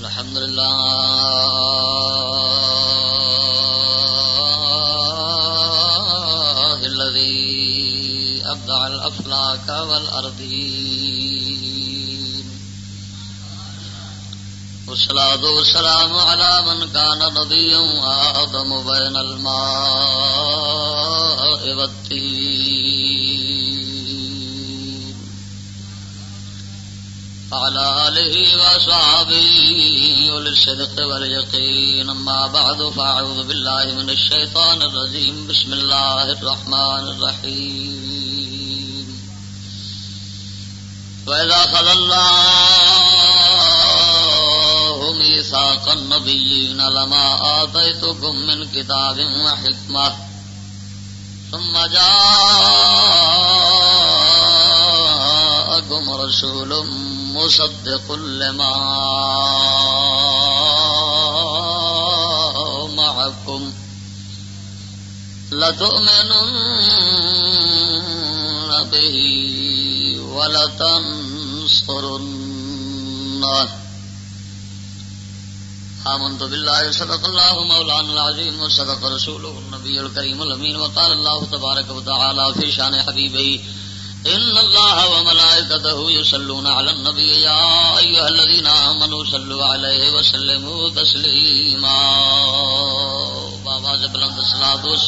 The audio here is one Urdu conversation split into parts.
الحمد لله الذي أبدع الأفلاك والأرضين والصلاة والسلام على من كان نبيا وآدم بين الماء والتين وعلى آله وأصحابه وللصدق واليقين. أما بعد، فأعوذ بالله من الشيطان الرجيم. بسم الله الرحمن الرحيم. وإذا الله ميثاق النبيين لما آتيتكم من كتاب وحكمة، ثم جاءكم رسول مصدق لما معكم لتؤمنن به ولتنصرنه آمنت بالله، صدق الله مولانا العظيم وصدق رسوله النبي الكريم الأمين، وقال الله تبارك وتعالى في شان حبيبه إن الله وملائكته يصلون على النبي يا أيها الذين آمنوا صلوا عليه وسلموا تسليما. بابا زبلند الصلاة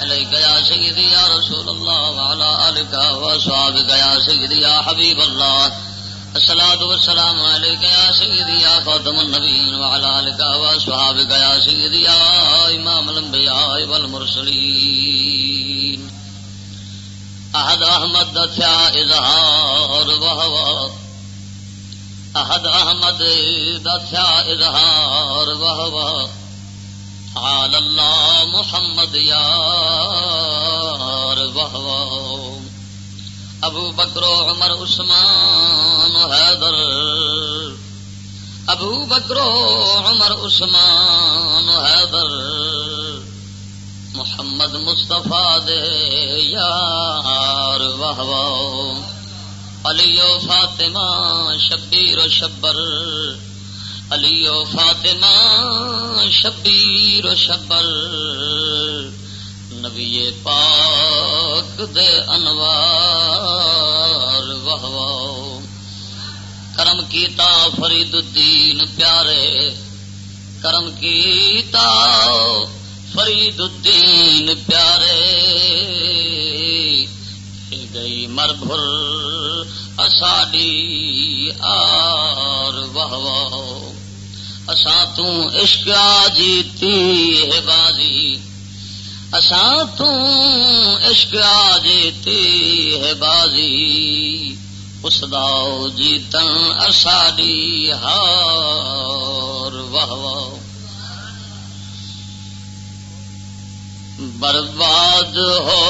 عليك يا سيدي يا رسول الله وعلى آلك وأصحابك يا سيدي يا حبيب الله. الصلاة والسلام عليك يا سيدي يا خاتم النبيين وعلى آلك وأصحابك يا سيدي يا إمام الأنبياء والمرسلين. أحد أحمد دثيا إظهار وهو أحد أحمد دثيا إظهار وهو تعالى الله محمد يار وهو ابو بکر عمر عثمان حیدر. ابو بکر عمر عثمان حیدر. محمد مصطفیٰ دے یار واہ علی و فاطمہ شبیر و شبر۔ علی و فاطمہ شبیر و شبر۔ نبی پاک دے انوار واہ کرم کیتا فرید الدین پیارے۔ کرم کیتا فرید الدین پیارے گئی مر بھر اساڈی آر واہ اساں تو عشق جیتی ہے بازی۔ اساں تو عشق جیتی ہے بازی۔ اس داؤ جیتن اساڈی ہار واہ برباد ہو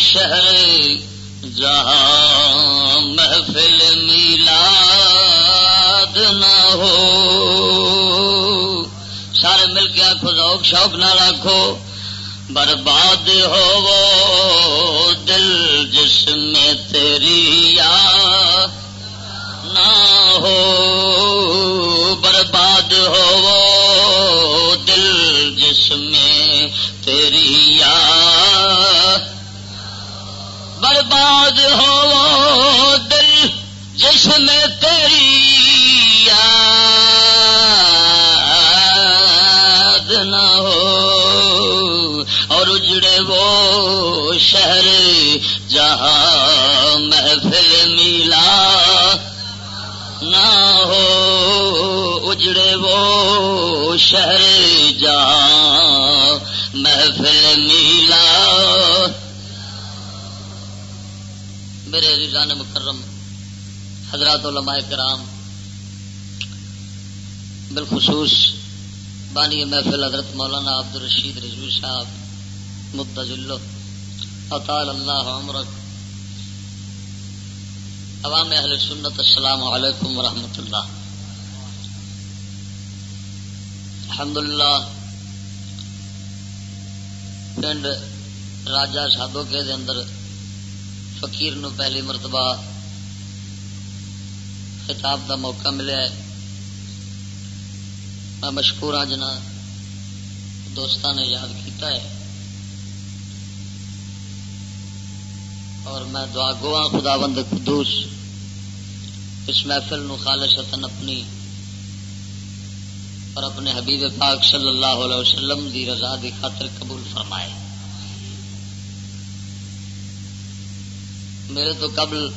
شہر جہاں محفل میلاد نہ ہو۔ سارے مل کے آخو ذوق شوق نہ رکھو۔ برباد ہو وہ دل جس میں تیری یاد نہ ہو۔ برباد ہو وہ دل جس میں تیری یاد برباد ہو دل، جس میں تیری یاد نہ ہو۔ اور اجڑے وہ شہر جہاں محفل میلا نہ ہو۔ اجڑے وہ شہر جہاں محفل میلا میرے رضان مکرم، حضرات علماء کرام، بالخصوص بانی محفل حضرت مولانا عبد الرشید رضوی صاحب متضل اطال اللہ عمرک، عوام اہل سنت، السلام علیکم ورحمۃ اللہ۔ الحمد للہ پنڈ راجا سادو کے اندر فقیر نو پہلی مرتبہ خطاب دا موقع ملیا ہے۔ میں مشکور ہاں جنا دوستان نے یاد کیتا ہے۔ اور میں دعا گوا خدا بند قدوس اس محفل نو خالصتاً اپنی اور اپنے حبیب پاک صلی اللہ علیہ وسلم دی رضا دی خاطر قبول فرمائے۔ میرے تو قبل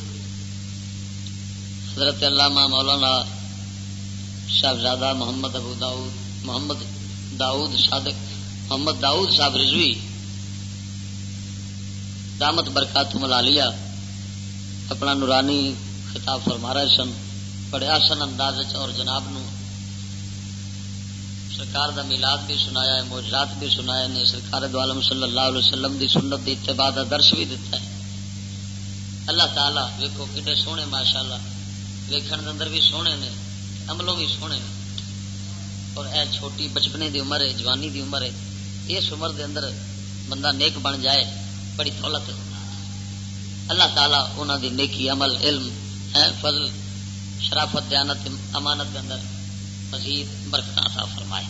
حضرت علامہ مولانا صاحبزادہ محمد ابو داؤد، محمد داؤد صادق، محمد داؤد صاحب رضوی، دامت برکات ملا لیا اپنا نورانی خطاب فرما رہے سن، بڑے آسن انداز اور جناب نو سرکار دا میلاد بھی سنایا ہے موجرات بھی سنایا نے سرکار دو عالم صلی اللہ علیہ وسلم دی سنت دی اتباع دا درس بھی دیتا ہے۔ اللہ تعالیٰ ویکو کڈے سونے ماشاء اللہ ویکن اندر بھی سونے نے، عملوں بھی سونے نے۔ اور اے چھوٹی بچپنے دی عمر ہے، جوانی دی عمر ہے، اس عمر دے اندر بندہ نیک بن جائے، بڑی دولت اللہ تعالیٰ انہوں دی نیکی عمل، علم ہے فضل، شرافت، دیانت، امانت کے اندر مزید برکت عطا فرمائے۔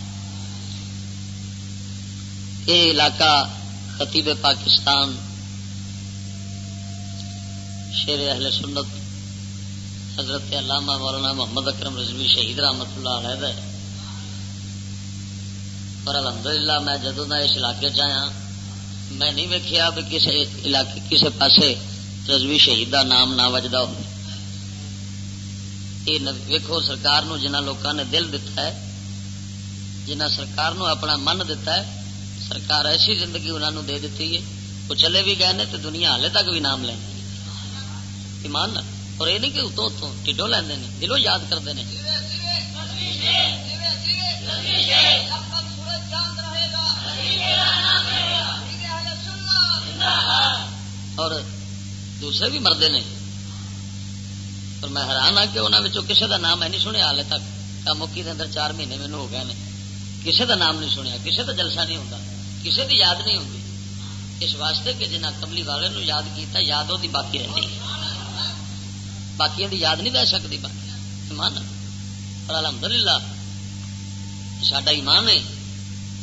یہ علاقہ خطیب پاکستان شیر اہل سنت، حضرت علامہ مولانا محمد اکرم رضوی شہید رحمت اللہ علیہ ہے پر الحمدللہ میں جدو میں اس علاقے چیا میں نہیں ویکیا بھی کسی علاقے کسی پاسے رضوی شہید کا نام نہ وجدا ہو۔ یہ ویکو سرکار نو جنہ لوگوں نے دل دتا ہے جنہ سرکار نو اپنا من دتا ہے، سرکار ایسی زندگی انہوں دے دیتی ہے۔ وہ چلے بھی گئے تو دنیا ہالے تک بھی نام لیں ایمان نہ۔ اور یہ نہیں کہ اتوں اتوں ٹھڈو لیندے نے، دلوں یاد کرتے ہیں اور دوسرے بھی مرد نے۔ اور میں حیران ہاں کہ انہوں کسی کا نام میں نہیں سنیا ہال تک۔ مکی کے اندر چار مہینے مینو ہو گئے کسی کا نام نہیں سنیا کسی کا جلسہ نہیں ہوتا کسی کی یاد نہیں ہوتی اس واسطے کہ جنہیں کملی والے نو یاد کیتا، یاد ہوتی باقی رہتی باقی یاد نہیں رہ سکتی باقی ایمان اور الحمد للہ سڈا ایمان ہے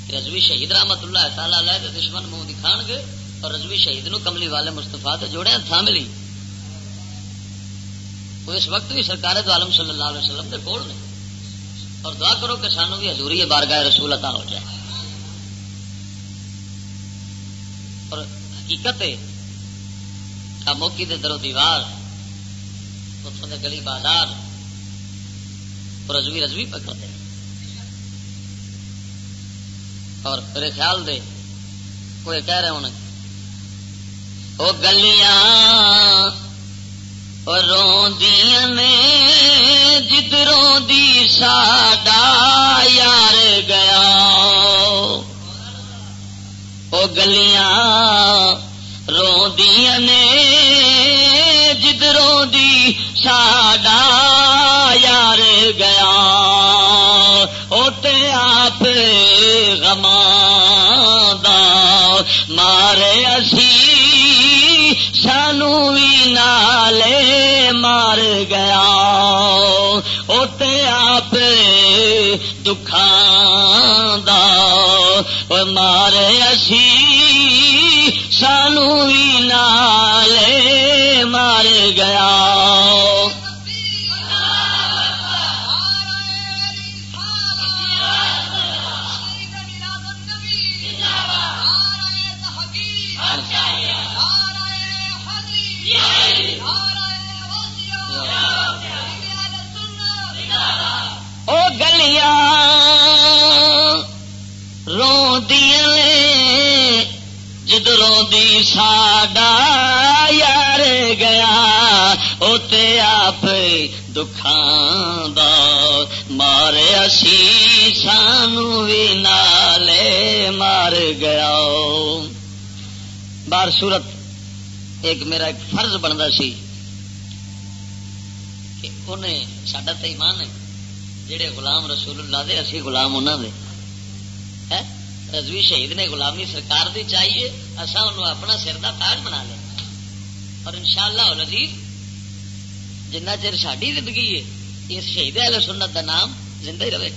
کہ رضوی شہید رحمت اللہ تعالی لے دشمن منہ دکھا گے اور رضوی شہید نو کملی والے مستفا جوڑے تھا ملی وہ اس وقت بھی سرکار دو عالم صلی اللہ علیہ وسلم کے کول نے۔ اور دعا کرو کہ سانو بھی حضوری بارگاہ رسول عطا ہو جائے۔ اور حقیقت ہے موکی دے درو دیوار اتوں کے گلی بازار رضوی رضوی پکڑتے اور میرے خیال دے کوئی کہہ رہے ہونے وہ گلیاں روندیاں نے جدروں دی ساڈا یار گیا۔ وہ گلیاں روندیاں نے جد دی ساڈا یار گیا اوتے آپ گما مارے اسی سانو بھی نالے مار گیا۔ اوتے آپ دکھان مارے اسی سانو بھی نالے مار گیا۔ لیا۔ رو دیے جدروں دی ساڈا یار گیا، اوتے آپ دکھان دا مارے سی، سانو بھی نالے مار گیا۔ بار صورت ایک میرا ایک فرض بنتا سی کہ انہیں سڈا تو ایمان ہے۔ جہے غلام رسول اللہ دے، اسی غلام انہوں دے۔ رضوی شہید نے غلامی سرکار دی چاہیے اصا انہوں اپنا سر کا تاج بنا لیا اور ان شاء اللہ لذیذ جنہ چر ساری زندگی ہے، اس شہید اہل سنت کا نام زندہ ہی رہے۔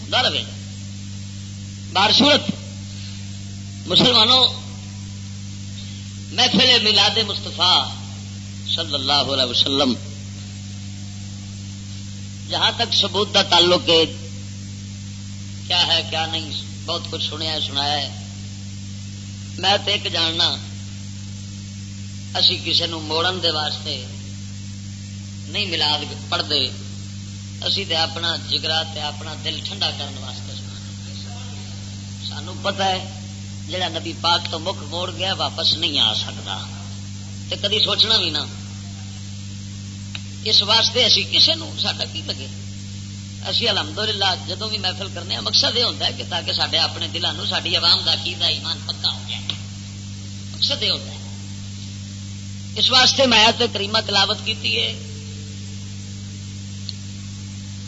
ہوں رہے۔ بار صورت، مسلمانوں، محفل میلاد مستفا صلی اللہ علیہ وسلم جہاں تک ثبوت کا تعلق ہے، کیا ہے، کیا نہیں، بہت کچھ سنیا، سنایا ہے۔ میں تو ایک جاننا، اسی کسی نو موڑن دے واسطے نہیں ملاد پڑھتے، اسی تے اپنا جگرا تے اپنا دل ٹھنڈا کرنے واسطے سانو پتہ ہے، جڑا نبی پاک تو مکھ موڑ گیا، واپس نہیں آ سکتا۔ تے کدی سوچنا بھی نہ۔ اس واسطے اسی کسی نو ساڈا کی لگے؟ اسی الحمدللہ جدو بھی محفل کرنے ہیں، مقصد یہ ہوتا ہے کہ تاکہ سارے اپنے دلوں ساری عوام کا عقیدہ، ایمان پکا ہو جائے۔ مقصد یہ ہوتا ہے۔ اس واسطے میں تو کریمہ تلاوت کی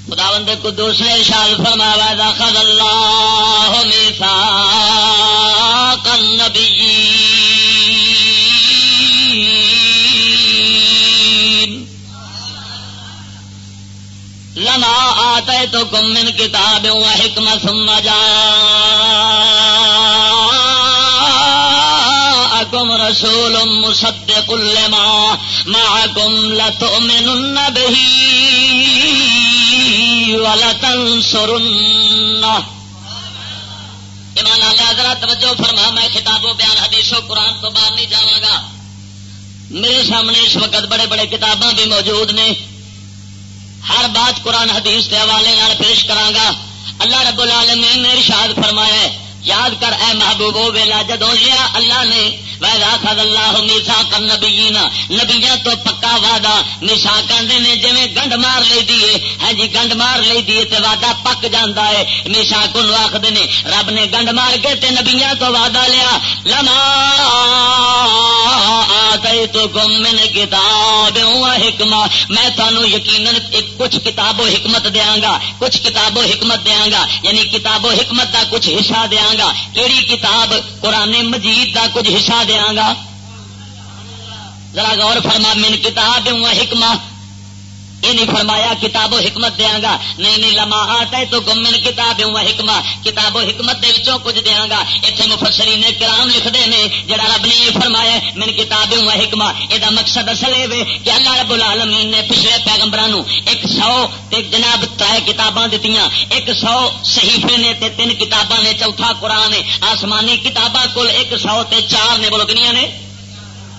خدا بندے کو دوسرے شال فرماوا داخل اللہ میسا نبی آتے تو کمن کتاب حکمت جا کم رسول مسد لما ما کم لتؤمنن به ولتنصرن ایمان اللہ ذرا توجہ فرما، میں خطاب و بیان حدیث و قرآن تو باہر نہیں جاواں گا۔ میرے سامنے اس وقت بڑے بڑے کتاباں بھی موجود نے۔ ہر بات قرآن حدیث کے حوالے نال پیش کرانگا اللہ رب العالمین نے ارشاد فرمایا یاد کر اے محبوب ویلا جدو لیا اللہ نے ویلا خد اللہ میسا کر نبی نبیا تو پکا وعدہ میسا کرتے ہیں جی گنڈ مار لے دیے ہے جی گنڈ مار لے دیے تے وعدہ پک جانا ہے میسا کن آخر نے، رب نے گنڈ مار کے تے نبیا تو وعدہ لیا، لما تو گم من کتاب حکمہ میں تمہوں یقین کچھ کتاب و حکمت دیا گا، کچھ کتاب و حکمت دیا گا یعنی کتاب و حکمت کا کچھ حصہ دیا گا کہڑی کتاب قرآن مجید کا کچھ حصہ دیا دیاں گا۔ ذرا غور فرما من کتاب حکمہ یہ نہیں فرمایا کتاب و حکمت دیا گا۔ نہیں نہیں، لما آتا ہے تو گمن کتاب ہوں حکمت کتاب و حکمت دے وچوں کچھ دیا گا۔ اتنے مفسری نے کرام لکھتے ہیں جڑا رب نے یہ فرمایا من کتاب ہوں حکمت یہ مقصد اصل ہے کہ اللہ رب العالمین نے پچھلے پیغمبروں ایک سو تے جناب تائے کتاباں دیتی ایک سو صحیفے نے تے تین کتاباں نے، چوتھا قرآن آسمانی کتاباں کل ایک سو تے چار نے، بولو کنیا نے؟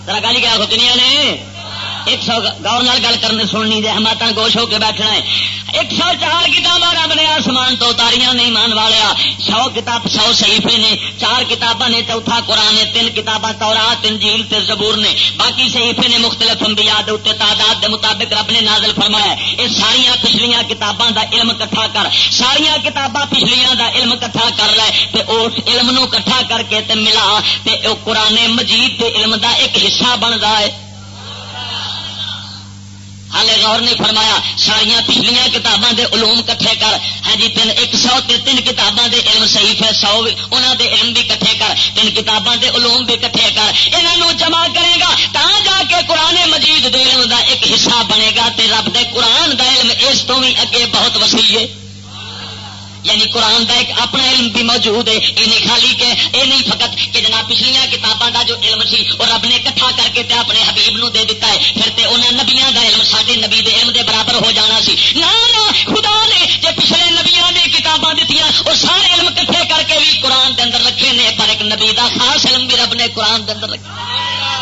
ذرا گالی کیا کنیا نے؟ ایک سو گور گل کرنے سننی دے ہماتا گوش ہو کے بیٹھنا ہے۔ ایک سو چار کتاباں رب نے آسمان تو اتاریاں نہیں مان والیا۔ سو کتاب، سو صحیفے نے، چار کتاباں نے، چوتھا قرآن نے، تین کتاباں تورا تین جیل تے زبور نے۔ باقی صحیفے نے مختلف انبیاء دے اتنے تعداد دے مطابق رب نے نازل فرمایا یہ ساریا پچھلیاں کتاباں دا علم کٹھا کر ساریا کتاباں پچھلیاں دا علم کٹھا کر لے تے اس علم نو کٹھا کر کے تے ملا تے او قرآن مجید دے علم دا ایک حصہ بنتا ہے ہالے غور نہیں فرمایا ساریا پچھلیا کتاباں دے علوم کٹھے کر۔ ہاں جی تین ایک سو تے تین کتاباں دے علم صحیح ہے، سو انہوں دے علم بھی کٹھے کر۔ تین کتاباں دے علوم بھی کٹھے کر۔ انہوں جمع کرے گا تا جا کے قرآن مجید دے علم دا ایک حصہ بنے گا، تے رب دے قرآن دا علم اس تو بھی اگے بہت وسیع ہے۔ یعنی قرآن کا ایک اپنا علم بھی موجود ہے، یہ نہیں خالی کہ، یہ نہیں فقط کہ جناب پچھلیا کتابوں کا جو علم سی وہ رب نے کٹھا کر کے تے اپنے حبیب نو دے دیتا ہے، پھر تے انہیں نبیا کا علم سارے نبی دے علم دے برابر ہو جانا سی۔ نہ خدا نے جو پچھلے نبیا نے کتاباں دیتی وہ سارے علم کٹھے کر کے بھی قرآن کے اندر رکھے نے، پر ایک نبی کا خاص علم بھی رب نے قرآن کے اندر رکھا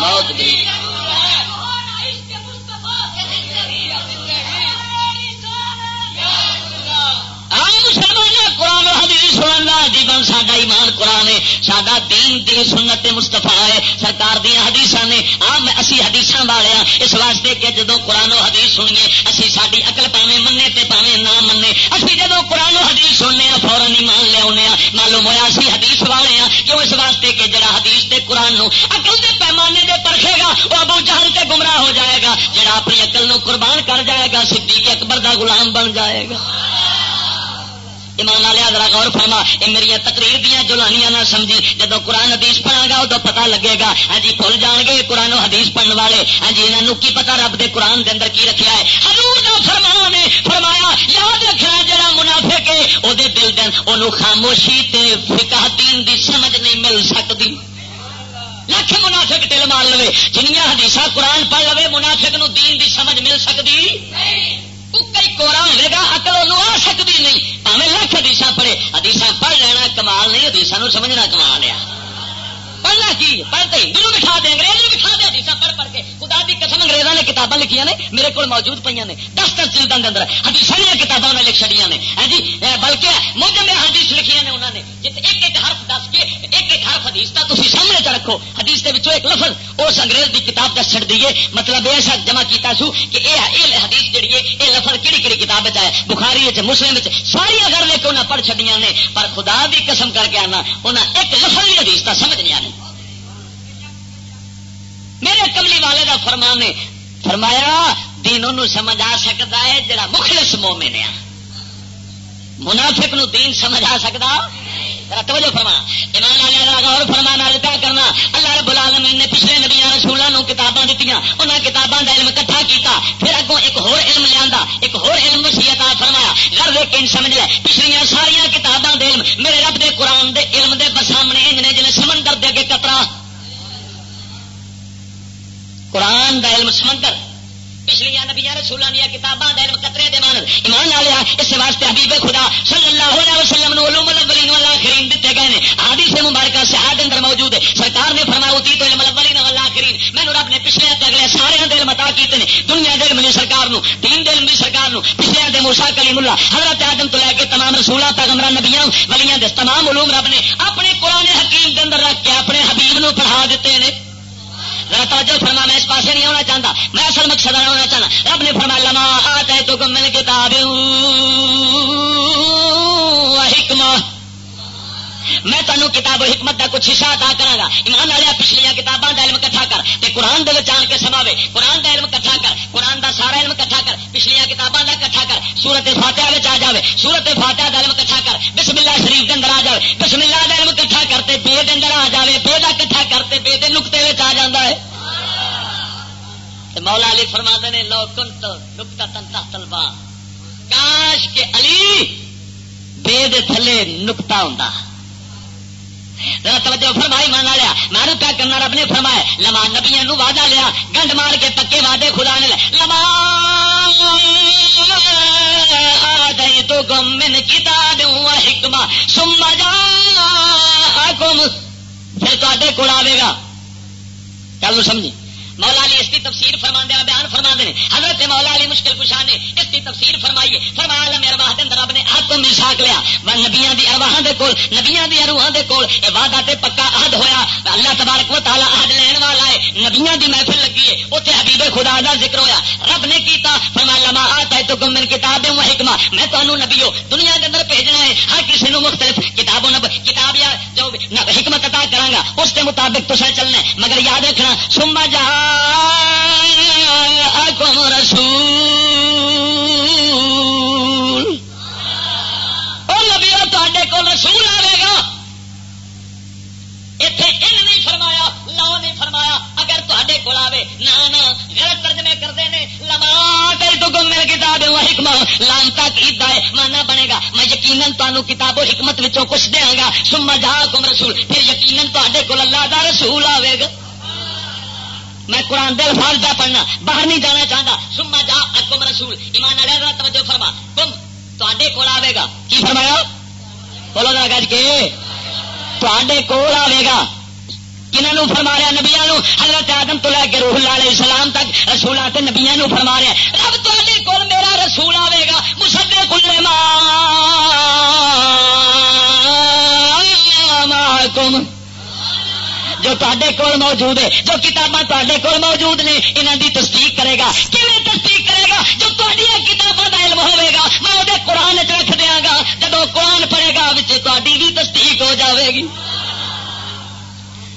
موت بھی قرآن ساڈا ایمان قرآن ہے سڈا دین دی سنت مستفا ہے۔ سرکار دیا حدیث نے، آ اسی حدیث والے ہاں۔ اس واسطے کہ جدو قرآن و حدیث سنیے، اسی ساری اقل پاوے منے تے پاوے نہ منے اسی جدو قرآن و حدیث سننے ہاں فورن ایمان لیا ہاں۔ معلوم ہوا اسی حدیث والے ہاں۔ کیوں اس واسطے کہ جڑا حدیث تے قرآن نو اقل دے پیمانے دے پرکھے گا، وہ ابو جہل تے گمراہ ہو جائے گا۔ جڑا اپنی اقل نو قربان کر جائے گا، صدیق اکبر دا غلام بن جائے گا۔ ایمان والے ذرا غور فرما یہ میری تقریر دیا جلانیاں نہ سمجھی۔ جب قرآن حدیث پڑھا گا ادو پتا لگے گا۔ ہاں جی بھول جان گے قرآن حدیث پڑھنے والے۔ ہاں جی انہوں کی پتا رب دے قرآن دے اندر کی رکھا ہے؟ حضور دا فرما نے فرمایا، یاد رکھنا جڑا منافق ہے وہ دل دن وہ خاموشی تے فکا دین دی سمجھ نہیں مل سکتی لکھ منافق ٹل مار لو جنیا حدیث قرآن پڑھ لو منافق نو دین دی سمجھ مل سکتی کورا ہوے گا اکل آ سکتی نہیں پہ لکھ حدیث پڑھے حدیث پڑھ لینا کمال نہیں حدیث سمجھنا کمال ہے پڑھنا کی؟ پڑھتے ہندو بٹھا دیں انگریز بٹھا دیں حدیث پڑھ پڑھ کے۔ خدا کی قسم انگریزوں نے کتابیں لکھیاں نے، میرے کو موجود پہ نے۔ دس دس جلدوں کے اندر حدیث کتابوں نے لکھ چڑیا نے۔ ہاں جی؟ بلکہ موجم حدیث لکھیاں نے انہوں نے۔ جی ایک ایک حرف دس کے، ایک ایک حرف حدیث کا تھی سامنے چ رکھو۔ حدیث کے ایک لفظ، اس انگریز کی کتاب دس چڑ دیے مطلب ایسا جمع کیتا سو کہ یہ حدیث جہی ہے یہ لفظ کہڑی کہڑی کتاب ہے۔ بخاری مسلم ساری اگر لے کے انہیں پڑھ چڑیا نے، پر خدا بھی قسم کر کے آنا انہیں ایک لفظ بھی حدیث کا سمجھ نہیں آنے میرے کملی والے کا فرمان فرمایا دین سمجھ آ سکتا ہے جڑا مخلص مومن ہے۔ منافق نو دین سمجھ آ سکتا؟ توجہ فرما۔ ایمان غور فرما، نال پیا کرنا۔ اللہ رب العالمین نے پچھلے نبیا رسولوں کتاباں دیتی انہیں کتاباں کا علم کٹھا کیتا۔ پھر اگوں ایک ہور علم لیا ایک ہور علم وسیعت فرمایا۔ گھر دیکھ کے سمجھ لے پچھلیاں ساریا کتاباں دے علم، میرے رب دے قرآن دے علم دے بسامنے انجنے جن سمندر دے اگے کترا۔ قرآن دا علم سمندر۔ پچھلیا نبیا رسولوں دیا کتاباں دین قطرے دے مان ایمان لیا اس واسطے حبیب خدا صلی اللہ علیہ وسلم نو علوم الاولین والآخرین دیتے گئے ہیں۔ حدیث مبارکہ سے آد اندر موجود ہے۔ سرکار نے فرمایا اتی تو علم الاولین والآخرین۔ میں نے رب نے پچھلے تے اگلے سارے دل متا کیتے ہیں۔ دنیا دے علم سرکار نو، دین دے علم سرکار نو۔ پچھلے دے موسی کلیم اللہ، حضرت آدم تو لے کے تمام رسولاں پیغمبراں نبیاں، ولیاں دے تمام علوم رب نے اپنے قرآن حکیم دے اندر رکھ کے اپنے حبیب نو پڑھا دیتے ہیں۔ توجہ فرما، میں اس پاس نہیں آنا چاہتا میں اصل مقصد آنا چاہتا رب نے فرما لما آتے تو گمن کتاب۔ میں تمہیں کتاب حکمت کا کچھ حصہ ادا کرا ایمان والے پچھلیا کتاباں کا علم کٹھا کر۔ تے قرآن دے آن کے سماوے۔ قرآن کا علم کٹھا کر۔ قرآن دا سارا علم کٹھا کر۔ پچھلیا کتاباں کا کٹھا کر۔ سورت فاتحہ آ جائے سورت فاتحہ کا علم کٹھا کر۔ بسم اللہ شریف کے اندر آ جائے بسم اللہ کا علم کٹھا کرتے بے دے اندر آ جائے بے کا کٹھا کرتے بے دے نقطے آ جا ہے۔ مولا علی فرما نے، لو کنت نکتا تنتا تلبا کاش کے علی بے دے تھلے نکتا ہوں ذرا توجہ فرمائی مان لیا مارو کیا کرنا رب نے فرمایا۔ لما نبیا نو وعدہ لیا، گنڈ مار کے پکے وعدے خدا نے لما تو گم من کتاب حکما سما جا پھر تے کول آئے گا۔ چلو سمجھی؟ مولا علی اس کی تفسیر فرما دیا بیان فرما دے حضرت مولا علی مشکل کشا نے اس کی تفسیر فرمائیے۔ فرمایا میرے واہ دن رب نے ہاتھ میں ساک لیا۔ وہ نبیا کی ارواہ دے کول نبیا کی اروہاں دے کول اے وعدہ تے پکا عہد ہویا۔ اللہ تبارک و تعالی عہد لین والا ہے۔ نبیا دی محفل لگی ہے۔ اتنے حبیب خدا دا ذکر ہویا۔ رب نے کیتا فرمایا لما آتا ہے تو گم من کتاب و حکمہ۔ میں تمہوں نبیو دنیا کے اندر بھیجنا ہے۔ ہر کسی نو مختلف کتاب و کتاب یا جو حکمت عطا کراں اس کے مطابق تو چلنا ہے۔ مگر یاد رکھنا سما جہاں رسول۔ لبیا تے کو رسول آئے گا۔ اتنے ان نہیں فرمایا لو نہیں فرمایا۔ اگر تے کول آئے نہ غلط ترجمے کرتے ہیں لما تو گم مل کتاب حکم لانتا کیتا ہے مانا بنے گا۔ میں یقیناً تمہوں کتاب و حکمت کچھ دیا گا۔ سما جا کم رسول۔ پھر یقیناً تے کو اللہ کا رسول آئے گا۔ میں قرآن دل فال پہ پڑھنا، باہر نہیں جانا چاہتا۔ سما جا اکم رسول۔ ایمان علیہ توجہ فرما۔ تم تے کول آئے گا۔ کی فرمایا؟ بولو گا گج کے۔ تے کول آئے گا۔ کنہوں فرما رہا نبیا حضرت آدم تو لے کے روح اللہ علیہ السلام تک رسول آتے نبیا فرما رہا رب تے کول میرا رسول آئے گا۔ مسدے کلے ماں جو تے کول موجود ہے، جو کتاباں تے کول موجود نے یہاں دی تصدیق کرے گا۔ کیون تصدیق کرے گا؟ جو تھوڑی کتابوں کا علم ہوے گا، میں وہ قرآن چ رکھ دیا گا جب قرآن پڑے گا تاری بھی تصدیق ہو جاوے گی۔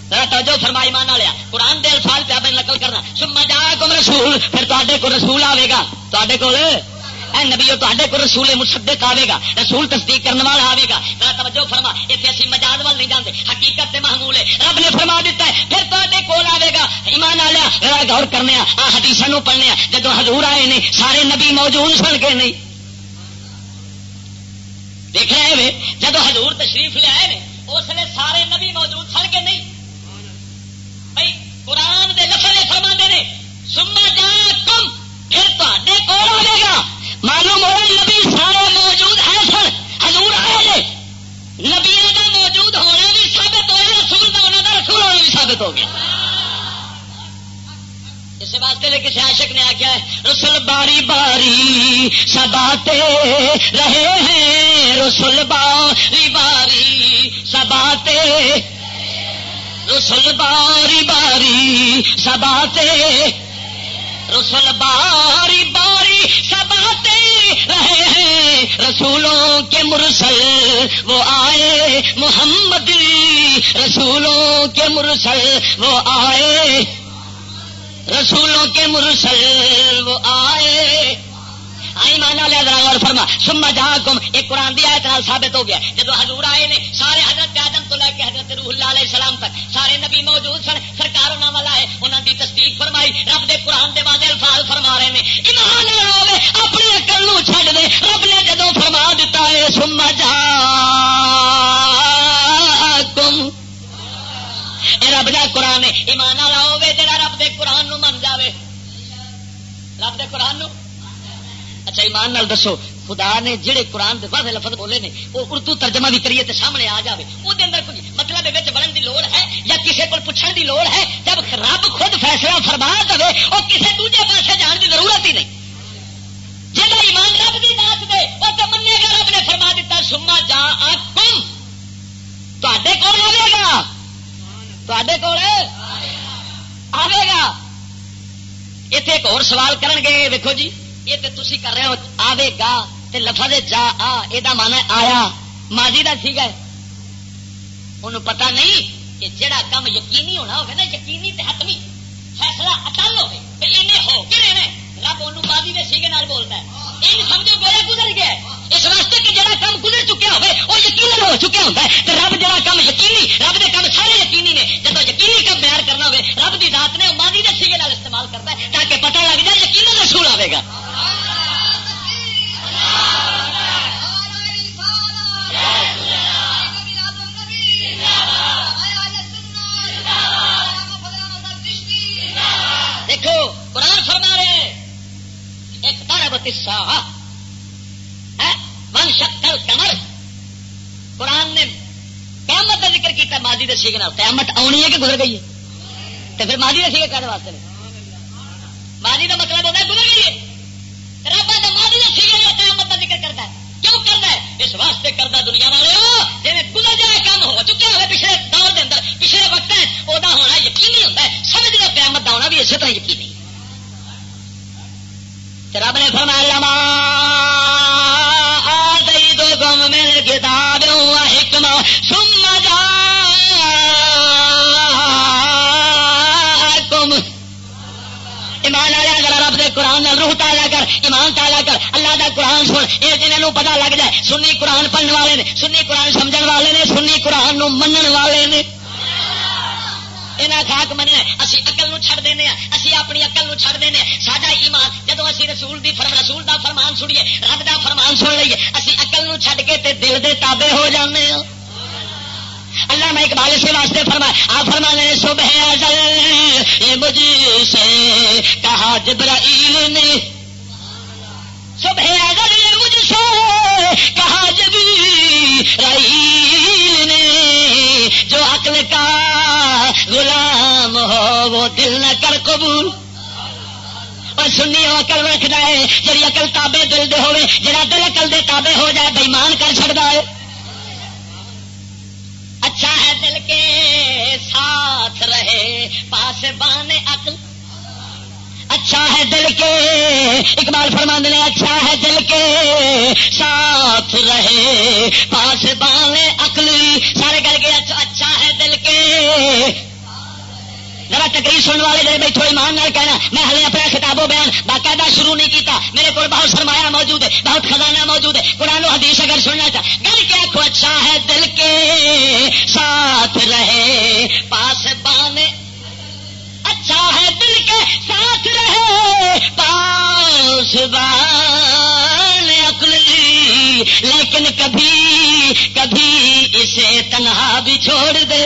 توجہ فرمائی مان لیا قرآن دے الفاظ پیا بن نقل کرنا۔ سما جا کم رسول، پھر تے کو رسول آئے گا۔ تے کو نبی تے کو رسول مصدق آئے گا، رسول تصدیق کرنے والا آئے گا۔ توجہ فرما اتنے اسی مجاز وال نہیں جانتے حقیقت سے محمول ہے۔ رب نے فرما دیتا ہے، پھر تے کول آئے گا۔ ایمان آ لیا غور کرنے آ حدیث پڑھنے جدو حضور آئے نے، سارے نبی موجود سن کے نہیں۔ دیکھ رہے جدو حضور تشریف لے آئے اس لیے سارے نبی موجود سن کے نہیں۔ بھائی قرآن دے لفظ فرما نے سما جا کم پھر تے کول آئے گا۔ معلوم ہوا نبی سارے موجود ہے سر حضور آئے نبیا کا موجود ہونا بھی ثابت ہوا رسول کا ہونا کا رسول ہونا بھی ثابت ہو گیا۔ اس واسطے لے کسی عاشق نے آخیا ہے، رسول باری باری سباتے رہے ہیں۔ رسول باری باری سباتے رسول باری باری سباتے رسول باری باری سب آتے رہے ہیں۔ رسولوں کے مرسل وہ آئے محمد، رسولوں کے مرسل وہ آئے۔ رسولوں کے مرسل وہ آئے۔ آئی مانا لیا اور فرما سما جا کم ایک قرآن دیا اتنا ثابت ہو گیا۔ جب حضور آئے نے، سارے حضرت آدم تو لے کے حضرت روح اللہ علیہ السلام تک سارے نبی موجود سن، سرکار انہوں والا ہے انہوں دی تصدیق فرمائی، رب دے قرآن دے واضح الفاظ فرما رہے ہیں ایمان ہوے اپنی اکل نو چھڈ دے۔ رب نے جدو فرما دیتا ہے سما جا کم رب دا قرآن ہے، ایمان والا ہوے جڑا رب دے قرآن نو من جاوے۔ رب دے قرآن نو اچھا ایمان نال دسو، خدا نے جہے قرآن کے واضح لفظ بولے نے، وہ اردو ترجمہ بھی کریے تو سامنے آ جائے وہ مطلب بڑھن کی لوڑ ہے یا کسی کو پوچھنے کی لوڑ ہے؟ جب رب خود فیصلہ فرما دے اور کسی دوجے پاس جان کی ضرورت ہی نہیں۔ جب ایمان رب کی ناچ دے، وہ تو منے گا رب نے فرما دیتا، سما جا کم تے کول آئے گا۔ تے کول آئے گا۔ اتنے ایک اور سوال کرن گے دیکھو جی۔ یہ تو تھی کر رہے ہو، آوے گا تے لفظ جا، آ یہ مانا آیا۔ ماضی کا ٹھیک ہے۔ انہوں پتا نہیں کہ جڑا کام یقینی ہونا ہوگا نا، یقینی تے حتمی فیصلہ اٹل ہوگی ہو کے رہنا رب ان ماضی کے سیگے نال بولتا ہے۔ یہ سمجھو گویا گزر گیا اس واسطے کہ جڑا کام گزر چکیا ہوئے وہ یقین ہو چکا ہوتا ہے۔ تو رب جڑا کام یقینی، رب کے کام سارے یقینی نے۔ جب یقینی کام بیان کرنا ہوئے رب کی ذات نے وہ ماضی کے سیگے نال استعمال کرتا ہے تاکہ پتہ لگ جائے یقین رسول آئے گا۔ دیکھو، قرآن فرما رہے ہیں، ایک تارا ون شکل کمر قرآن نے قیامت کا ذکر کیا ماضی دسی گا قیامت آنی ہے کہ گزر گئی ہے؟ تو پھر ماضی دسی گا کہنے واسطے ماضی کا مطلب ہوتا ہے گزر گئی ہے۔ رب کا ماضی دسی گا قیامت کا ذکر کرتا ہے۔ کیوں کرتا ہے؟ اس واسطے کرتا دنیا والے جی گزر جائے کام ہو چکے ہوئے پچھلے دور کے اندر، پچھلے وقت ہے وہ ہونا یقینی ہوتا ہے۔ سمجھ لو قیامت کا ہونا بھی اسی طرح یقینی۔ رب نے فرمایا، لما دئی دو گم مل کتاب حکم سم جا کر، اللہ دا قرآن سن۔ یہ جنہوں پتا لگ جائے، سنی قرآن پڑھنے والے نے، سنی قرآن سمجھ والے نے، سنی قرآن نو منن والے نے۔ یہاں خاک منیا اسی اقل نو چھڑ دینا اسی اپنی اقل نو چھڑ دینا ساڈا ایمان جدو اسی رسول دی فرم رسول دا فرمان سنیے، رب دا فرمان سن لیے اسی اقل نو چھڑ کے تے دل دے تابے ہو جانے ہاں اللہ میں اقبال سے واسطے فرما آپ فرما لے صبح ازل مجھ سے کہا جبرائیل نے سنی ہو اکل رکھنا ہے جی اکل تابے دل دے ہوئے، جڑا دل اکل دے تابے ہو جائے، بےمان کر چڑتا ہے۔ اچھا ہے دل کے ساتھ رہے، پاس بان عقل۔ اچھا ہے دل کے۔ اقبال فرماند نے اچھا ہے دل کے۔ ساتھ رہے پاس بان اکلی سارے گل کے اچھا, اچھا ہے دل کے۔ ذرا تقریر سننے والے جڑے بیٹھو ایمان نہ کہنا۔ میں ہلے اپنا خطاب و بیان باقاعدہ شروع نہیں کیتا۔ میرے کو بہت سرمایہ موجود ہے بہت خزانہ موجود ہے۔ قرآن و حدیث اگر سننا چاہ گل کیا کو اچھا ہے دل کے۔ ساتھ رہے پاس بانے اچھا ہے دل کے ساتھ رہے، پاس بان اکلی لیکن کبھی کبھی اسے تنہا بھی چھوڑ دے۔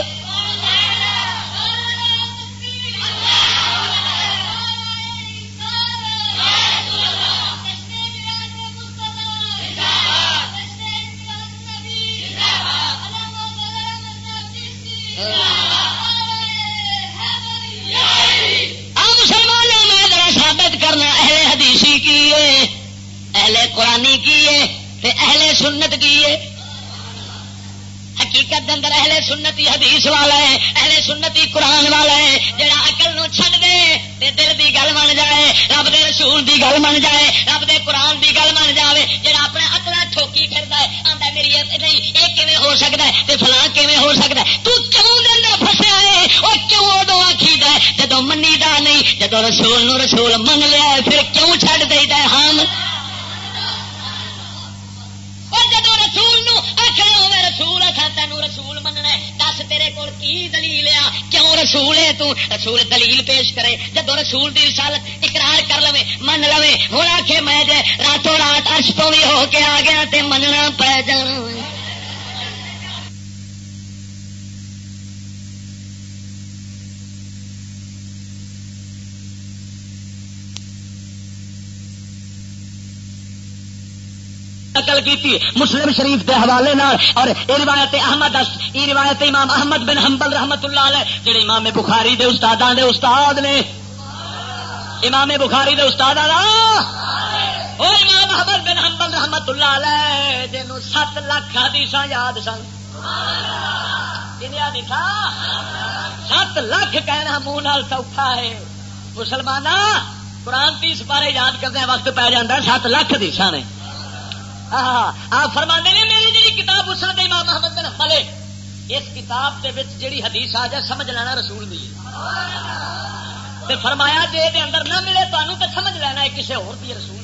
کرنا اہل حدیثی کی ہے اہل قرآنی کی اہل سنت کی حقیقت اندر اہل سنتی حدیث والا ہے، اہل سنتی قرآن والا ہے، جڑا اکل نو چھڈ دے تے دل دی گل بن جائے، رب دے رسول دی گل بن جائے، رب دے قرآن دی گل بن جائے جڑا اپنے اکلا ٹھوکی پھردا ہے، آندا میری نہیں، یہ کیویں ہو سکتا ہے تے فلاں کیویں ہو سکتا ہے؟ تو کیوں دے اندر پھسیا ہے؟ اور کیوں ادو آکھیدا ہے؟ جدوں منی دا نہیں، جدوں رسول نو رسول من لیا ہے، پھر کیوں چھڈ دیدا ہے؟ ہم۔ جدو رسول آخر ہوئے رسول اچھا تین رسول مننا دس تیرے کول کی دلیل آ کیوں رسول ہے تو؟ رسول دلیل پیش کرے۔ جدو رسول دی رسالت اقرار کر لو من لو ہوں کے میں جے راتوں رات ارش تو بھی ہو کے آ گیا تے مننا پی جانا۔ نقل کی مسلم شریف کے حوالے اور یہ روایت احمد یہ روایت امام احمد بن حنبل رحمت اللہ علیہ، جڑے امام بخاری دے استاد دے استاد نے۔ امام بخاری دے استاد اور امام احمد بن حنبل رحمت اللہ علیہ جنوں سات لاکھ حدیث یاد سن۔ سات لاکھ کہنا منہ نال سوکھا ہے۔ مسلمان قرآن تیس بارے یاد کرتے وقت پی جاتا سات لاکھ دیسا نے۔ آپ فرما نے میری جی کتاب اس دے امام محمد بن حملے اس کتاب کے جڑی حدیث آ جائے، سمجھ لینا رسول دی۔ فرمایا جی اندر نہ ملے تمہیں تو سمجھ لینا ہے کسی اور رسول۔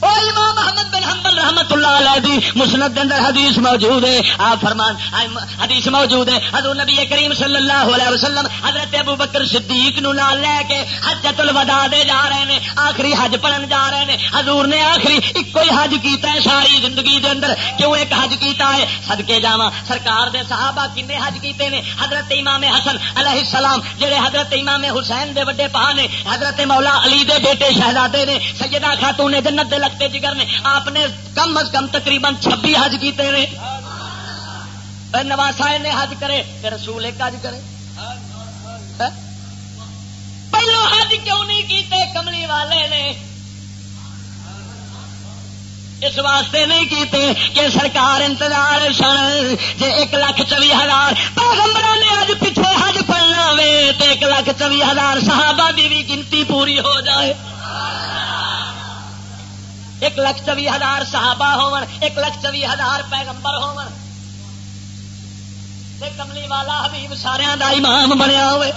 اور امام محمد بن حنبل رحمت اللہ علیہ دی مسند کے اندر حدیث موجود ہے۔ آپ فرمان حدیث موجود ہے۔ حضور نبی کریم صلی اللہ علیہ وسلم حضرت ابو بکر صدیق نو نال لے کے حجت الوداع دے جا رہے ہیں آخری حج پڑھن جا رہے ہیں حضور نے آخری ایک کوئی حج کیتا ہے ساری زندگی دے اندر۔ کیوں ایک حج کیتا ہے؟ صدقے جاواں۔ سرکار دے صحابہ کنے حج کیتے نے؟ حضرت امام حسن علیہ السلام، جڑے حضرت امام حسین دے بڑے پا نے، حضرت مولا علی دے بیٹے شہزادے نے، سیدہ خاتون جنت دے لگتے جگر نے آپ نے کم از کم تقریباً چھبی حج کیتے ہیں نواسا نے حج کرے رسول ایک حج کرے۔ پہلو حج کیوں نہیں کیتے؟ کملی والے نے۔ اس واسطے نہیں کیتے کہ سرکار انتظار سن جی ایک لاکھ چوی ہزار پیغمبر نے اج پیچھے حج پڑنا وے تو ایک لاکھ چوی ہزار صحابہ کی بھی گنتی پوری ہو جائے۔ ایک لاکھ چوی ہزار صحابہ ہون، ایک لاکھ چوی ہزار پیغمبر ہون۔ کملی والا حبیب سارا دا امام بنیا ہوئے۔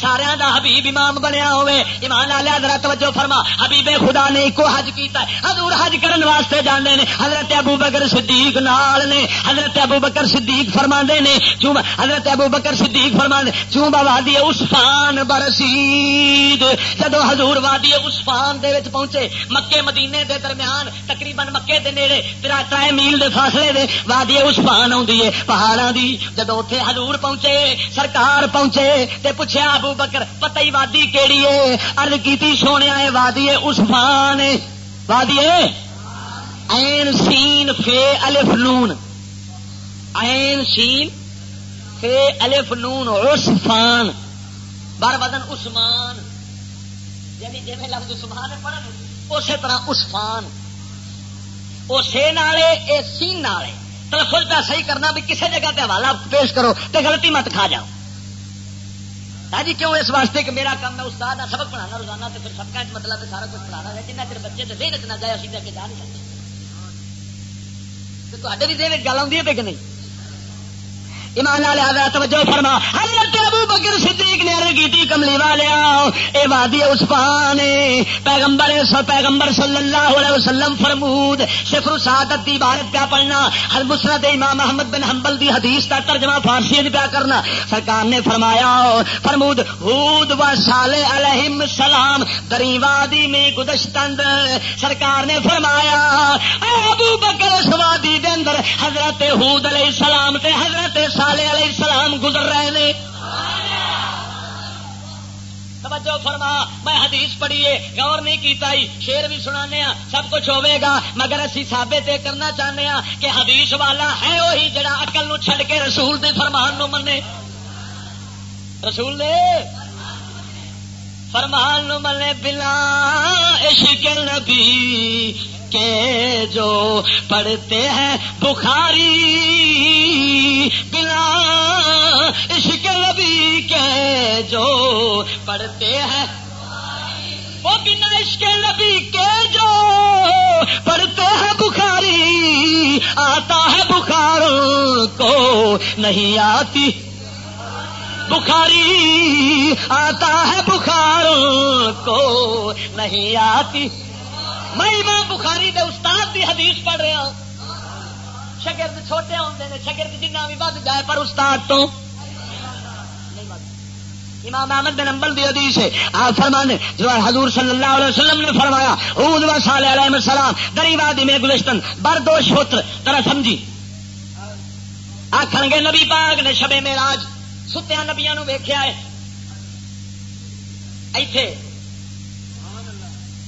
سارا دا حبیب امام بنیا ہوئے ایمان آلیا ذرا توجہ فرما، حبیب خدا نے ایک حج کیتا ہے۔ حضور حج کرن واسطے جانے نے، حضرت ابو بکر صدیق نال نے، حضرت ابو بکر صدیق فرما نے، چوں حضرت ابو بکر صدیق فرما دے چوں وادی عثمان برسید۔ جدو حضور وادی عثمان دے وچ پہنچے، مکے مدینے دے درمیان، تقریباً مکے دے نیڑے تیرا ترائے میل دے فاصلے دے، وادی عثمان آدھی ہے، پہاڑاں دی۔ جدو اتنے حضور پہنچے، سرکار پہنچے تے پوچھا ابو ابو بکر، پتہ ہی وادی کیڑی ہے؟ ارد کی سونے ہے وادی عثمان۔ وادی این سین فے الف نون۔ این سین فے الف نون عثمان بار بدن عثمان۔ یعنی جی لفظ عثمان پڑھن اسی طرح عثمان وہ نالے، اے سین نالے۔ تلفظ پہ صحیح کرنا بھی کسی جگہ پہ حوالہ پیش کرو تو غلطی مت کھا جاؤ۔ ہاں جی کیوں اس واسطے کہ میرا کام میں استاد کا سبق پڑھانا، روزانہ تو پھر سب کا مطلب سارا کچھ پڑھانا ہے۔ جنہیں چر بچے تو دیر نہ جائے، اسی کے جا نہیں سکتے۔ بھی گل آئی ہے کہ نہیں؟ ایمان والے حضرت توجہ فرما۔ حضرت ابو بکر صدیق نے عرض کی کملی والیا اے وادی عثمان، پیغمبر پیغمبر صلی اللہ علیہ وسلم فرمود شفر سعادت دی عبارت پیا پڑھنا ہر مسرت امام احمد بن حنبل دی حدیث کا ترجمہ فارسی پیا کرنا۔ سرکار نے فرمایا، فرمود، ہود و صالح علیہ السلام، دری وادی میں گزشتند۔ سرکار نے فرمایا، اے ابو بکر اس وادی دے اندر حضرت ہود علیہ السلام تے حضرت صالح علیہ السلام گزر رہے ہیں توجہ فرما، میں حدیث پڑھیے، غور نہیں کیتا ہی شیر بھی سنانے ہاں سب کچھ ہوے گا۔ مگر اسی ثابت یہ کرنا چاہتے ہیں کہ حدیث والا ہے وہی جڑا اکل نو چھڑ کے رسول دے فرمان نو منے۔ رسول دے فرمان نو منے، بلا عشق نبی کے جو پڑھتے ہیں بخاری بلا عشق نبی کے جو پڑھتے ہیں وہ بنا عشق نبی کے جو پڑھتے ہیں بخاری آتا ہے بخار کو نہیں آتی بخاری آتا ہے بخار کو نہیں آتی میں امام بخاری دے استاد دی حدیث پڑھ رہا ہوں۔ شگرد چھوٹے ہوتے ہیں شگرد جنہ بھی بد جائے پر استاد تو۔ امام احمد بن امبل دی حدیث ہے۔ آپ فرمانے جو حضور صلی اللہ علیہ وسلم نے فرمایا، اود و صالح علیہ السلام، دری وادی میں گلشتن بردوش ہوتر ترا سمجھی۔ آخر گے، نبی پاک نے شبے میراج ستیا نبیا نو ویخیا ہے۔ ایتھے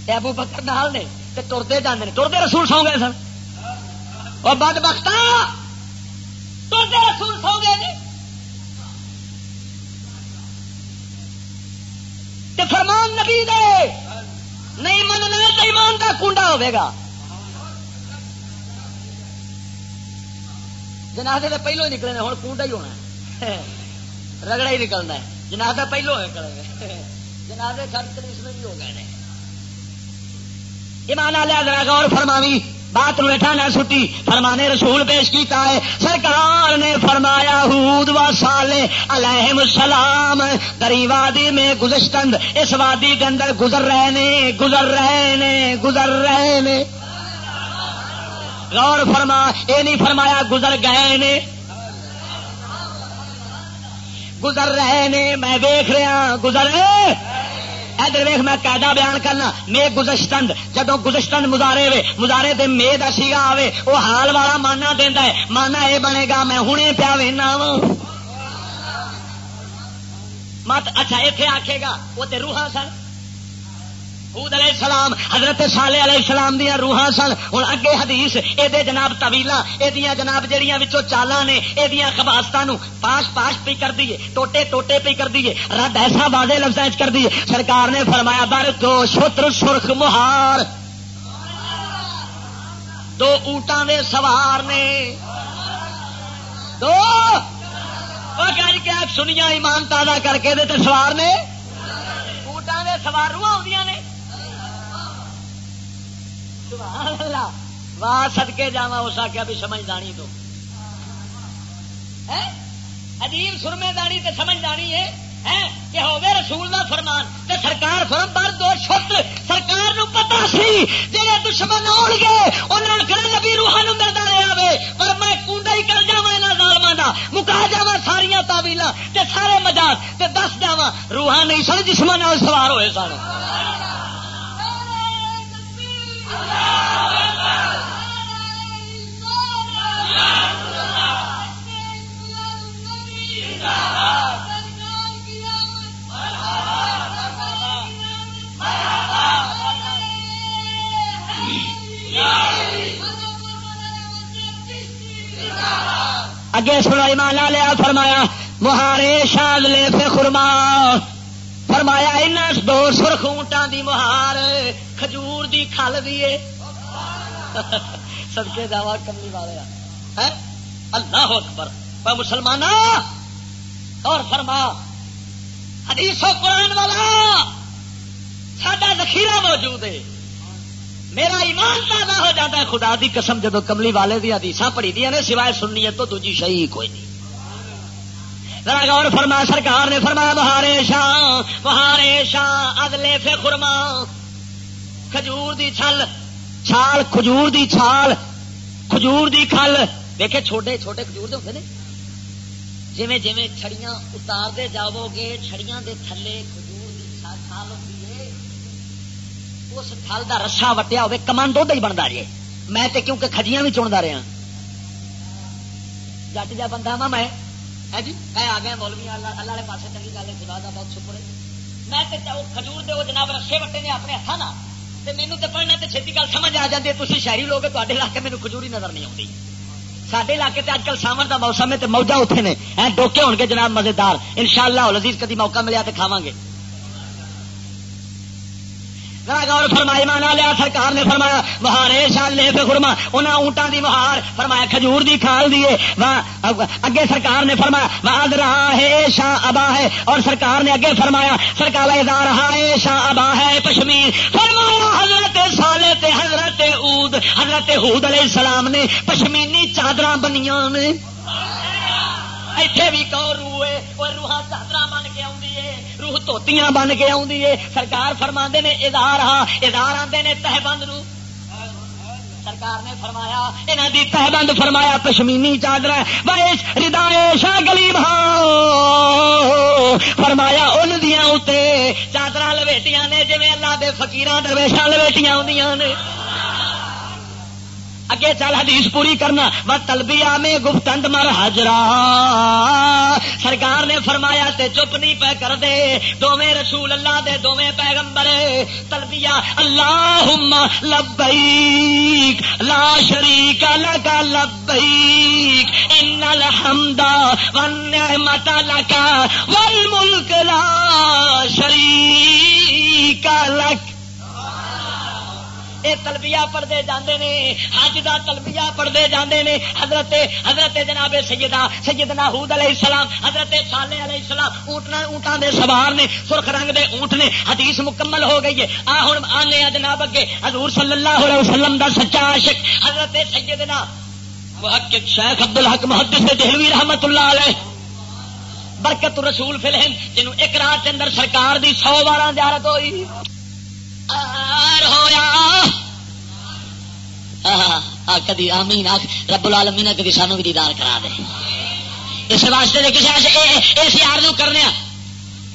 ابو بکر نال نے ترتے جانے ترتے رسول سو گئے سن۔ اور بد بخت ترتے رسول سو گئے جی فرمان نبی دے نہیں مننا تو ایمان کا کنڈا ہوے گا۔ جنازے تو پہلو ہی نکلے ہوں کنڈا ہی ہونا رگڑا ہی نکلنا ہے۔ جنازہ پہلو نکلے جنازے خرچ اس میں بھی ہو گئے ایمان لیا ذرا غور فرماوی، بات بیٹھا نہ سٹی، فرمانے رسول پیش کیتا ہے، سرکار نے فرمایا، ہود و سالے علیہ السلام، دری وادی میں گزشتند، اس وادی کے اندر گزر رہے نے، گزر رہے نے، گزر رہے نے۔ غور فرما یہ نہیں فرمایا گزر گئے نے۔ گزر رہے نے، میں دیکھ رہا گزر ادھر ویخ میں قاعدہ بیان کرنا، میں گزشتند جدو گزشتند مزارے وے مزارے دے مے دا سیگا آوے وہ حال والا مانا دینا ہے مانا یہ بنے گا، میں ہوں پیا وینا مت اچھا اتنے آکھے گا وہ تو روحا سن۔ حود علیہ السلام، حضرت سالے علیہ السلام دیا روحان سن۔ ہوں اگے حدیث یہ جناب طویل یہ جناب جہیا چالا نے یہ خباست پاش پاش پی کر دیے ٹوٹے ٹوٹے پی کر دیے رد ایسا واضح لفظ کر دیے سرکار نے فرمایا، بر دو شوتر سرخ مہار۔ دو اونٹان دے سوار نے۔ دو؟ کہہ کے آپ سنیا ایمان تازہ کر کے دے سوار نے۔ اونٹان دے سوار روح آدی نے۔ واہ سدکے جا اس آخیا بھی سمجھدانی تو۔ عجیب سرمے دانی تو سمجھدانی ہے۔ کہ ہوگے رسول کا فرمان تے سرکار فرم پر دو چھت سرکار نو پتا سی جہے دشمن آن گے انہوں نے کہنا نبی روحان ملتا رہا پر میں کنڈا ہی کر جا ظالما کا مکا جا ساریا تاویل سارے مجاز تے دس جا روحان نہیں سن جسمن سوار ہوئے سن۔ اگے سنو ایمان لیا فرمایا، مہارے شاد لے سے خرما۔ فرمایا ان دو سرخ اونٹان دی مہار کھجور دی کھل دیے سدکے جاوا کملی والے اللہ اکبر۔ پر مسلمان اور فرما، حدیث و قرآن والا سڈا ذخیرہ موجود ہے۔ میرا ایمان تازہ ہو جاتا ہے۔ خدا دی قسم، جدو کملی والے دیا حدیث پڑھی دیا نے، سوائے سننی ہے تو دوجی شہی کوئی نہیں۔ ذرا غور فرما، سرکار نے فرمایا، بہارے شاہ بہارے شاہ اگلے فے خرما۔ کھجور دی چھل چھال کھجور دی چھال کھجور دی کھل دیکھے چھوٹے چھوٹے کھجور دے ہوتے جویں جویں چھڑیاں اتارتے جاؤ گے چھڑیاں دے تھلے کھجور دی چھال ہوتی ہے اس تھل دا رسا وٹیا ہوے کمان دھد ہی بنتا جی میں تے کیونکہ کھجیاں بھی چنتا رہا جٹ جا بندہ وا میں جی میں آ گیا مولوی اللہ والے پاس چنگی گل ہے خدا کا بہت شکر ہے میں کھجور دے وہ جناب رسے وٹے نے اپنے ہاتھ نا مینو تو پڑھنا تو چھتی گل سمجھ آ جاتی ہے۔ تھی شہری لوگ تے علاقے میرے کھجوری نظر نہیں آتی سارے علاقے اج کل ساون کا موسم ہے تو موجہ اتنے نے۔ ڈوکے ہو گے جناب مزیدار۔ ان شاء اللہ لذیذ کدی موقع ملیا تو کھاوا گے غور فرمائی مانا لیا سرکار نے فرمایا مہارے شال لے پہ خرما انہیں اونٹا دی مہار فرمایا، کھجور دی کھال دیے اگے سرکار نے فرمایا واد رہا ہے شاہ ابا ہے۔ اور سرکار نے اگے فرمایا، سرکار ادار رہا ہے شاہ ابا ہے پشمیر فرمایا، حضرت سالے تے حضرت اود، حضرت حود علیہ السلام نے پشمینی چادر بنیا نے۔ ایتھے بھی کہو روئے وہ روحا چادر بن کے آئی ہے۔ روح توتیاں بن کے آئی ہے سرکار فرما نے ادار ہاں ادار آتے نے تہ بند رو سرکار نے فرمایا یہاں کی تہ بند فرمایا پشمینی چادر بائش ردائے شاہ گلیب فرمایا ان دیا اتنے چادر لویٹیاں نے جی اللہ دے فکیر درویشا لویٹیاں آدی نے اگے چل حدیث پوری کرنا۔ وہ تلبیا میں گفتند مر حجرا۔ سرکار نے فرمایا تے چپ نہیں پہ کر دے۔ دونیں رسول اللہ دے دونیں پیغمبر۔ تلبیا اللہ لبیک، لا شریک لگا لبیک۔ ان الحمد والنعمت لکا والملک لا شریک لک۔ یہ تلبیا پڑھتے جاندے نے، حج دا تلبیا پڑھتے جاندے نے، حضرت حضرت جناب سیدہ، سیدنا حود علیہ السلام، حضرت صالح علیہ السلام، اونٹنا، اونٹاں دے سوار نے، سرخ رنگ دے اونٹ نے، حدیث مکمل ہو گئی ہے۔ آ ہن آنے جناب اگے، حضور صلی اللہ علیہ وسلم دا سچا عاشق، حضرت سیدنا محقق شیخ عبد الحق محدث دہلوی رحمت اللہ علیہ۔ برکت رسول فلہم جنوں ایک رات اندر سرکار دی سو بارہ زیارت ہوئی۔ کدی آمین رب العالمین کدی سانو بھی دیدار کرا دے۔ اس واسطے کسی اس یار نو کرنے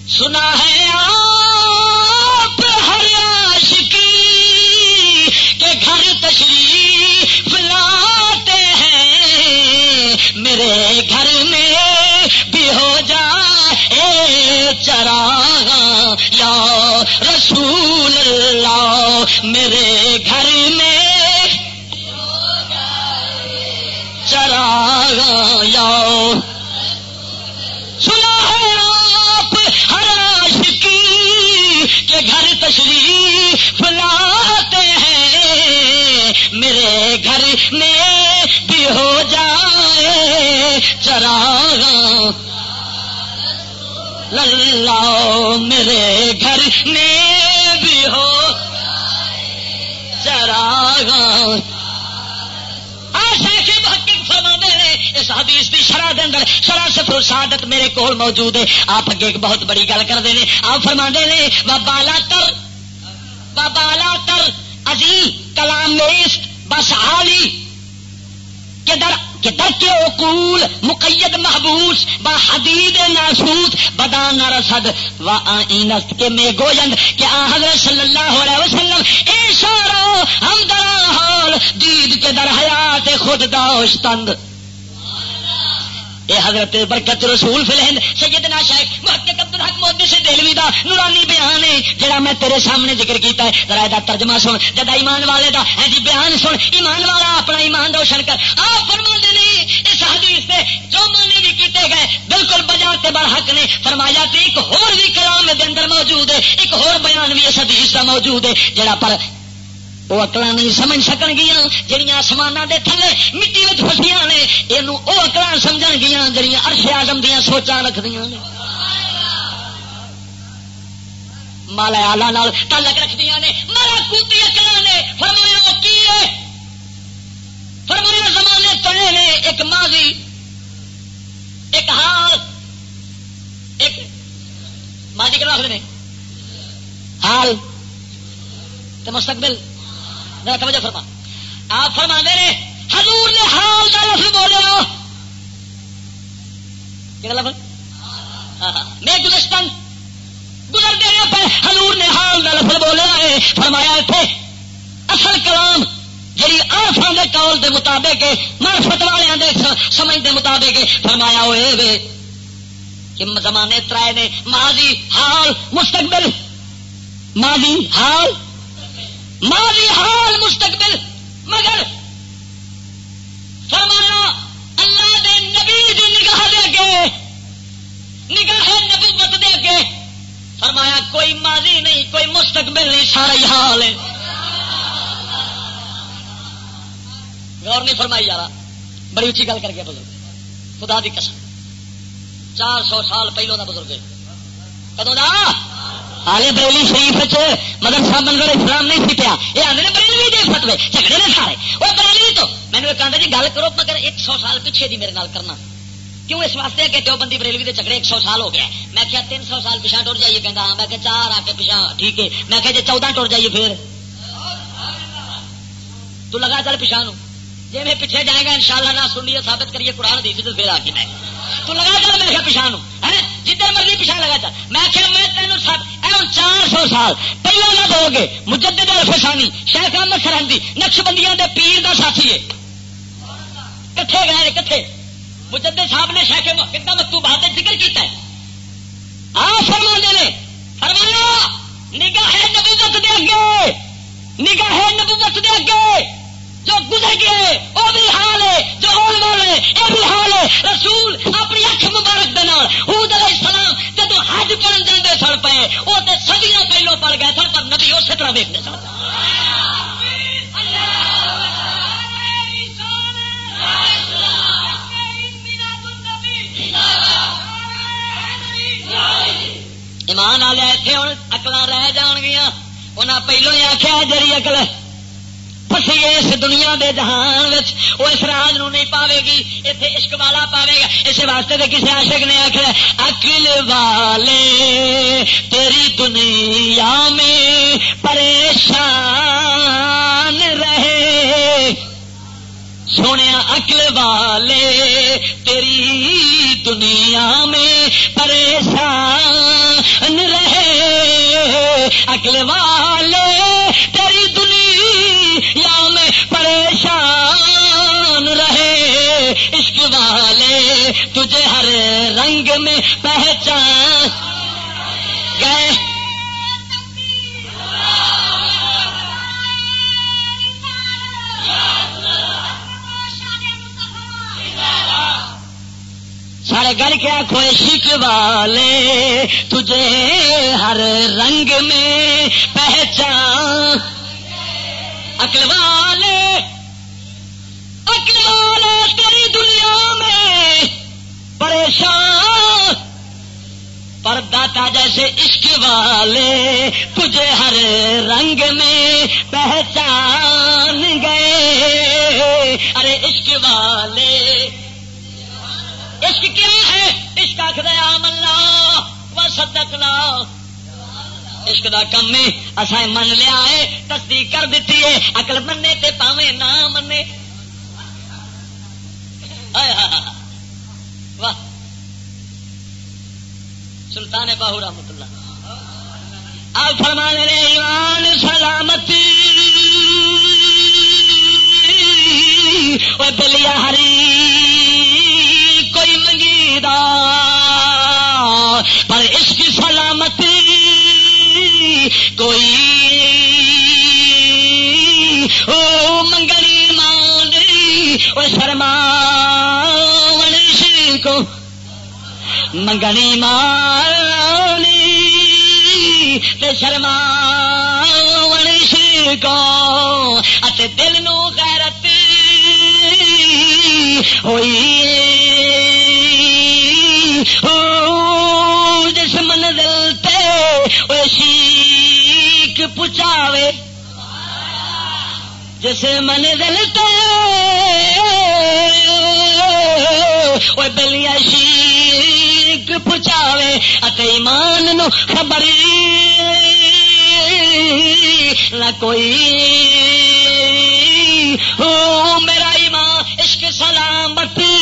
سنا ہے آپ ہر عاشقی کے گھر تشریف لاتے ہیں۔ میرے گھر میں بھی ہو جائے چراغ یا رسول اللہ، میرے گھر میں چراغ یا سنا ہے آپ ہر عاشقی کے گھر تشریف لاتے ہیں۔ میرے گھر میں بھی ہو جائے چراغ لو میرے گھر میں بھی ہو۔ چراغ اس حدیث کی شرح دے اندر شرح سفر سعادت میرے کول موجود ہے۔ آپ اگے ایک بہت بڑی گل کرتے ہیں۔ آپ فرما نے بالا تر بالا تر عظیم کلام نیست، بس حالی کے در کہ ترک اقول مقید محبوس، با حدید ناسوس بدا رسد و آئینت کے میں گوجند کہ آ حضرت صلی اللہ علیہ وسلم، اے سارا ہم درا حال، دید کے در حیات خود داشتند۔ اے حضرت برکت رسول فی الہند، سیدنا شیخ محقق عبد الحق مودی سے دلوی دا نورانی بیان ہے، جڑا میں تیرے سامنے ذکر کیتا ہے۔ ذرا دا ترجمہ سن، جدا ایمان والے دا ہے جی بیان سن، ایمان والا اپنا ایمان روشن کر۔ آپ فرماندے نے، اس حدیث سے جو معنی بھی کیتے گئے، بالکل بجا تے بڑا حق نے فرمایا تے ایک اور بھی کلام دے اندر موجود ہے، ایک اور بیان بھی اس حدیث دا موجود ہے، جڑا پر وہ اکل نہیں سمجھ سکن گیا جہیا آسمان کے تھلے مٹی میں فسیا نے یہ وہ اکل سمجھ گیا جہیا ارش آدم دیا سوچا رکھ دیا نے۔ مالا آلہ تعلق رکھ دیا نے، مالا کوتی اکل نے، فرمایا کی ہے؟ فرمایا زمانے تڑے نے، ایک ماضی، ایک حال، ایک ماضی کرا نے حال تو مستقبل۔ میرا توجہ فرما۔ آپ فرما دے رہے حضور نے حال کا لفظ بولے ہو۔ کیا لفظ؟ ہاں، ہاں۔ میں گلستان گزرتے رہے پہ حضور نے حال کا لفظ بولے ہے فرمایا تھے اصل کلام جی آرفان کے کال کے مطابق مارفت والوں سمجھ کے مطابق فرمایا ہوئے وے کہ زمانے ترائے نے ماضی حال مستقبل ماضی حال ماضی حال مستقبل، مگر فرمایا، اللہ دے نبی دی نگاہ دے اگے نگاہ نبوت دے اگے فرمایا، کوئی ماضی نہیں، کوئی مستقبل نہیں، سارا ہی حال ہے۔ غور نہیں فرمائی جا رہا بڑی اچھی گل کر کے بزرگ، خدا دی قسم، چار سو سال پہلو کا بزرگ کدو دا؟ آلے بریلی شریف مگر منظر اسلام نہیں سیٹیا۔ یہ آدھے بریلوی دے فتوے، جھگڑے نے سارے۔ وہ بریلوی تو میں نے کہا جی گل کرو، مگر ایک سو سال پیچھے دی میرے نال کرنا۔ کیوں اس واسطے کہ جو بندی بریلوی دے جھگڑے ایک سو سال ہو گیا میں کیا تین سو سال پیچھا ٹر جائیے کہنا ہاں میں کہ چار آ کے پیچھا ہاں، ٹھیک ہے۔ میں کہ جی چودہ ٹر جائیے پھر۔ تو لگا چل پیچھا نو۔ جی میں پیچھے جائے گا ان شاء اللہ نہ سنیے ثابت کریے، قرآن دی تو پھر آ کے میں۔ تو لگا چل میرے پیچھا نو جدھر مرضی پیچھا لگا چل میں آخر میں تینوں سب چار سو سال پہلے نہ دو گے، مجدد الفسانی شیخ احمد سرحدی نقش بندیاں دے پیر دا ساتھی ہے۔ کٹھے گئے کٹھے مجدد صاحب نے شیخ ایک دم تو بات ذکر کیتا ہے۔ آ فرما نے، فرمایا، نگاہ نبوت دے اگے، نگاہ نبوت دے اگے۔ جو گزر گئے وہ بھی حال ہے، جو ہونے والے یہ بھی حال ہے۔ رسول اپنی اکھ مبارک دے حود علیہ السلام جب حج پڑھن جاتے سن پے وہ تو سدیاں پہلو پڑ گئے سن، پر نبی اسی طرح ویکتے سن۔ ایمان والے اتنے ہوں اکل رہ جان گیا انہیں پہلو ہی آخیا جی اکل پسی اس دنیا دے جہان وہ اس راج نو نہیں پاوے گی اتنے عشق والا پاوے گا۔ اس واسطے تو کسی عاشق نے آخر اکل والے، تیری دنیا میں پریشان رہے۔ سونے اکل والے، تیری دنیا میں پریشان رہے۔ اکل والے تجھے ہر رنگ میں پہچان۔ گئے سارے گھر کیا خوشک والے، تجھے ہر رنگ میں پہچان۔ اکل والے اکل والے تیری دنیا میں۔ پریشان۔ پر داتا جیسے عشق والے تجھے ہر رنگ میں پہچان گئے۔ ارے عشق والے، عشق کیا ہے؟ عشق آخر ملا و صدقنا۔ عشق دا کم ہے اصا من لیا ہے، تصدیق کر دیتی ہے اکل منے تے پاوے نہ منے۔ واہ. سلطان باہو رحمت اللہ. آپ فرما رہے ایمان سلامتی. دلیا ہری کوئی منگی پر اس کی سلامتی کوئی او منگنی مانی وہ شرما منگنی مانی شرما ونشی کو دل نو غیرت ہوئی۔ جس منزل تے شیک پچاوے۔ جس منزل تے بلیا شیک پچاوے ایمان نو خبری نہ کوئی ہو میرا ایمان عشق سلامتی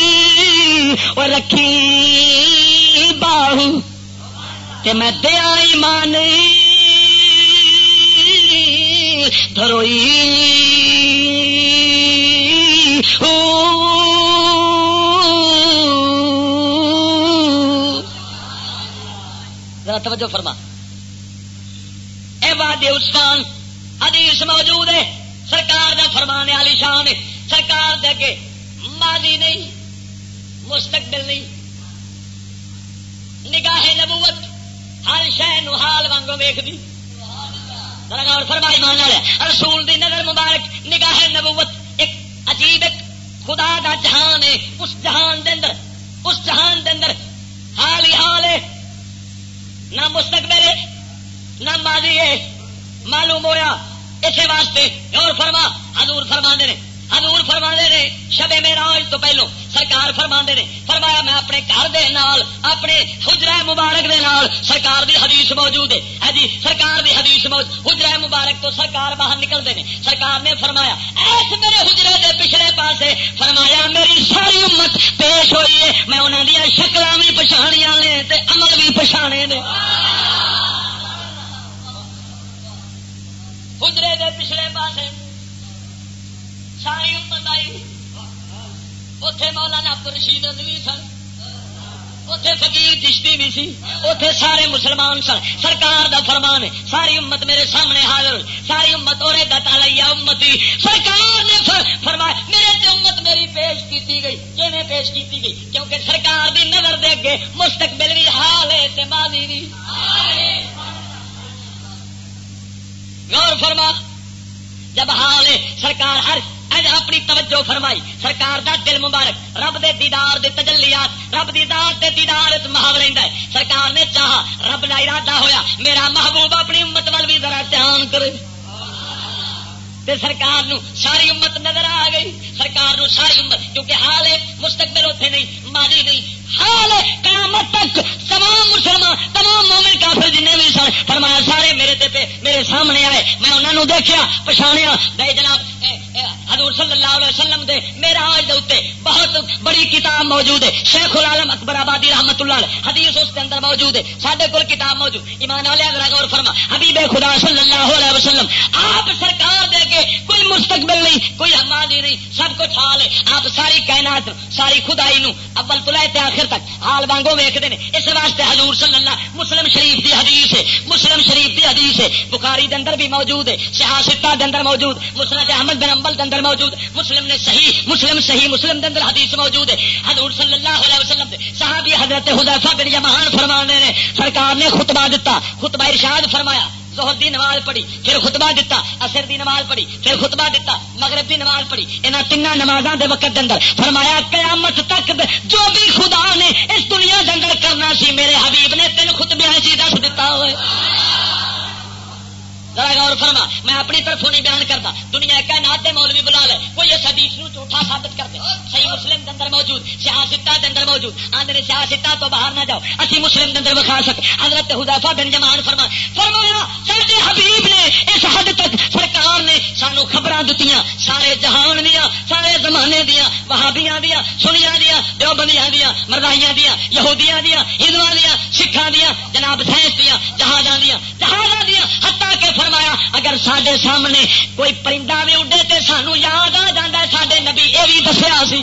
اور رکھی باہو۔ کہ میں دیا ایمان دروئی ذرا توجہ فرما۔ اے وادی عثمان حدیث موجود ہے۔ سرکار دا فرمانے والی شان سرکار دے کے ماضی نہیں، مستقبل نہیں۔ نگاہ نبوت ہر شہ حال وانگو ویخ دی فرمائی مان رسول دی نظر مبارک، نگاہ نبوت ایک عجیب ایک خدا دا جہان ہے اس جہان دے اندر اس جہان دے اندر حال ہی حال ہے نہ مستقبل ہے نہ ماضی ہے معلوم ہوا اسی واسطے اور فرما حضور فرما نے حضور فرما نے شب میرا تو پہلو سرکار فرما نے۔ فرمایا میں اپنے گھر دے نال، اپنے حجرا مبارک دے نال سرکار دی حدیث موجود ہے۔ ہاں جی سرکار دی حدیث موجود حجرا مبارک تو سرکار باہر نکلتے ہیں۔ سرکار نے فرمایا، ایس میرے حجرے دے پچھلے پاسے فرمایا، میری ساری امت پیش ہوئی ہے۔ میں انہوں دیا شکل بھی پچھاڑیاں نے عمل بھی پچھانے نے۔ خدرے دے پچھلے پاس ساری امت آئی۔ اتے مولانا رشید بھی سن۔ اتے فقیر چشتی بھی سی۔ اتے سارے مسلمان سن۔ سرکار دا فرمان ہے، ساری امت میرے سامنے حاضر ساری امت اور دتا لیا امتی۔ سرکار نے فرمایا، میرے تے امت میری پیش کی گئی۔ جی پیش کی گئی؟ کیونکہ سرکار دی نظر دے گے مستقبل بھی حال ہے ماضی بھی غور فرما، جب حال سرکار ہر اپنی توجہ فرمائی۔ سرکار دا دل مبارک۔ رب دے دیدار دے تجلیات۔ رب دیدار دے دیدار محاور رہتا ہے۔ سرکار نے چاہا رب کا ارادہ ہویا۔ میرا محبوب اپنی امت وال بھی ذرا دھیان کرے۔ تے سرکار نو ساری امت نظر آ گئی۔ سرکار نو ساری امت۔ کیونکہ حال ہے، مستقبل اتنے نہیں، ماضی نہیں۔ حال قیامت تک تمام مسلمان، تمام مومن کافر جن بھی سن، فرمایا سارے میرے تے پہ میرے سامنے آئے، میں انہوں نے دیکھا پچھاڑیا دے جناب حضور صلی اللہ علیہ وسلم دے میرا آج دے بہت بڑی کتاب موجود ہے، شیخ العالم اکبر آبادی رحمت اللہ علیہ، حدیث اس کے اندر موجود ہے سارے کو کتاب موجود، ایمان والے اگر غور فرما، حبیب خدا صلی اللہ علیہ وسلم، آپ سرکار دے کے کوئی مستقبل نہیں، کوئی ہماری نہیں، سب کچھ حال ہے۔ آپ ساری کائنات، ساری خدائی نو اول تو لے آخر تک حال وانگو ویکتے ہیں اس واسطے حضور صلی اللہ مسلم شریف کی حدیث ہے، مسلم شریف کی حدیث ہے۔ بخاری دے اندر بھی موجود ہے سیاستہ دے اندر موجود مسلم احمد بن امبل اندر موجود، مسلم نے صحیح، مسلم صحیح مسلم دے اندر حدیث موجود ہے۔ حضور صلی اللہ علیہ وسلم دے صحابی حضرت حذیفہ بن یمان فرمانے نے، سرکار نے خطبہ دیتا خطبہ ارشاد فرمایا۔ زہر دی نماز پڑھی، پھر خطبہ دیتا اثر دی نماز پڑھی، پھر خطبہ دیتا مغرب دی نماز پڑھی۔ انہاں تین نمازاں دے وقت اندر فرمایا، قیامت تک جو بھی خدا نے اس دنیا دے اندر کرنا سی، میرے حبیب نے تین خطبے دس دیتا ہوئے۔ ذرا غور فرما، میں اپنی طرف نہیں بیان کرتا۔ دنیا کا نات مولوی بلا لے، کوئی اس حدیث نو جھوٹا ثابت کر دے صحیح مسلم کے اندر موجود سیاستہ کے اندر موجود۔ آندر سیاستہ تو باہر نہ جاؤ، اسی مسلم کے اندر بخا سکے حضرت حدافہ بن جمان فرما، فرمایا سارے حبیب نے اس حد تک سرکار نے سانو خبر دیتی سارے جہان دیا سارے زمانے دیا وہابیاں دیا سنیا دیا دیوبندیاں دیا مردائیاں دیا یہودیاں دیا ہندو دیا سکھان دیا جناب سائنس دیا جہازاں دیا جہازاں دیا ہتا کے فرمایا، اگر سڈے سامنے کوئی پرندہ بھی اڈے تو سانو یاد آ جا سڈے نبی یہ بھی دسیا سی۔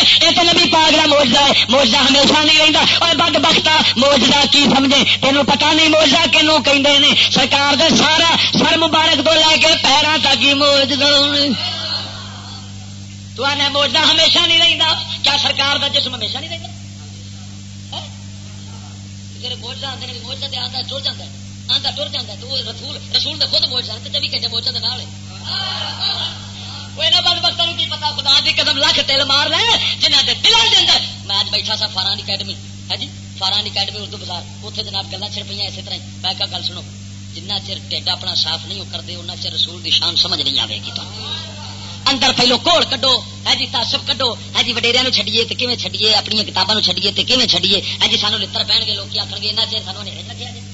یہ تو نبی پاگرا موجا ہے موجہ ہمیشہ نہیں رہتا اور بد بختا موجہ کی سمجھے؟ تینوں پتا نہیں موجہ کنو کہ سرکار دے سارا سر مبارک تو لے کے پیروں تک ہی موج تو آنے موجہ ہمیشہ نہیں رہتا کیا سرکار دا جسم ہمیشہ نہیں رہتا ہاں؟ موجہ آتے ہیں موجہ آتا ٹر جاتا آتا ٹر جاتا تو رسول رسول خود موجہ چوبی گھنٹے موجہ کے نال بختوں کی پتا خدا قدم لکھ تل مار لے جنہ کے دلوں کے اندر۔ میں اج بیٹھا سا فاران اکیڈمی۔ ہے جی فاران اکیڈمی، اردو بازار۔ اتنے جناب گلا چڑ پہ اسی طرح میں کیا گل سنو جنہ چر ٹھڈ اپنا صاف نہیں کرتے ان چر رسول کی شان سمجھ نہیں آئے گی اندر پہلو کوڑ کڈو ہے جی تاسب کڈو۔ ہے جی وڈیریا چڈیے تو کیون چڈیے اپنی کتابوں چڈیے تو کیون چڈیے ہے جی سانو لڑ پہن گے لوگ آخر گے چر سانو نہیں رکھا جی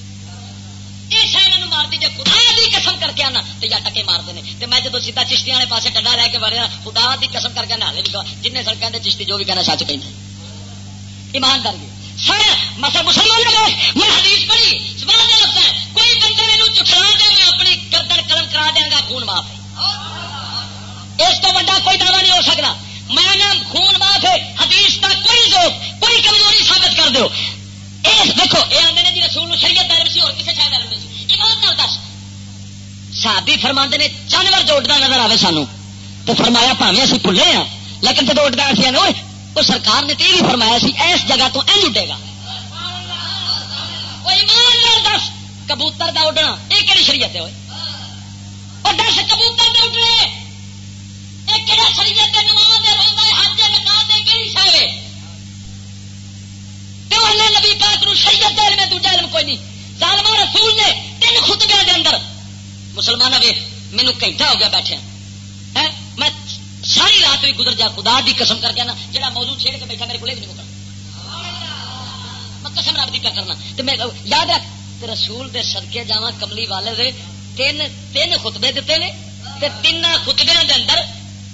مارتی جی خدا قسم کر کے آنا تو یا ٹکے مارتے ہیں میں جب سیدھا چشتی والے پاس ڈنڈا لے کے خدا قسم کر کے بھی جن چشتی جو بھی کہنا سچ ایماندار جی، سر، مسا مسلمان میں حدیث پڑھی۔ لگتا ہے، کوئی بندے میرے چٹلا دے، میں اپنی گردن قلم کرا دیا گا، خون معاف اس کو بڑا کوئی دعوی نہیں ہو سکتا میں نام خون معاف ہے، حدیث کا کوئی ذوق، کوئی کمزوری ثابت کر دو دیکھو یہ آدھے نے جی رسول شریعت دار سی اور کسی شاید دار سی ایمان دس۔ صحابی فرما نے، جانور جو جوڑتا نظر آئے سانو، تو فرمایا پاوے اسی بھولے ہاں۔ لیکن جب اڈتا سی نا وہ سرکار نے تو یہ بھی فرمایا سی، اس جگہ تو این اڈے گا۔ دس، کبوتر کا اڈنا یہ کہڑی شریعت ہے اور دس، کبوتر کے اڈنے یہ کہڑا شریعت نماز حج نکال دے کہڑی شاید نبی پاک شریعت علم دوجا علم کوئی نہیں۔ ظالمہ رسول نے تین خطبے کے اندر مسلمان ویخ مینو گھنٹہ ہو گیا بیٹھے میں ساری رات بھی گزر جا، خدا دی قسم کر کے نا جا موضوع چھیڑ کے بیٹھا میرے کو نہیں مکر میں قسم رب دی پہ کرنا۔ تو میں یاد رکھ رسول دے سدکے جا کملی والے دے تین تین خطبے دیتے نے۔ تین خطبے دے اندر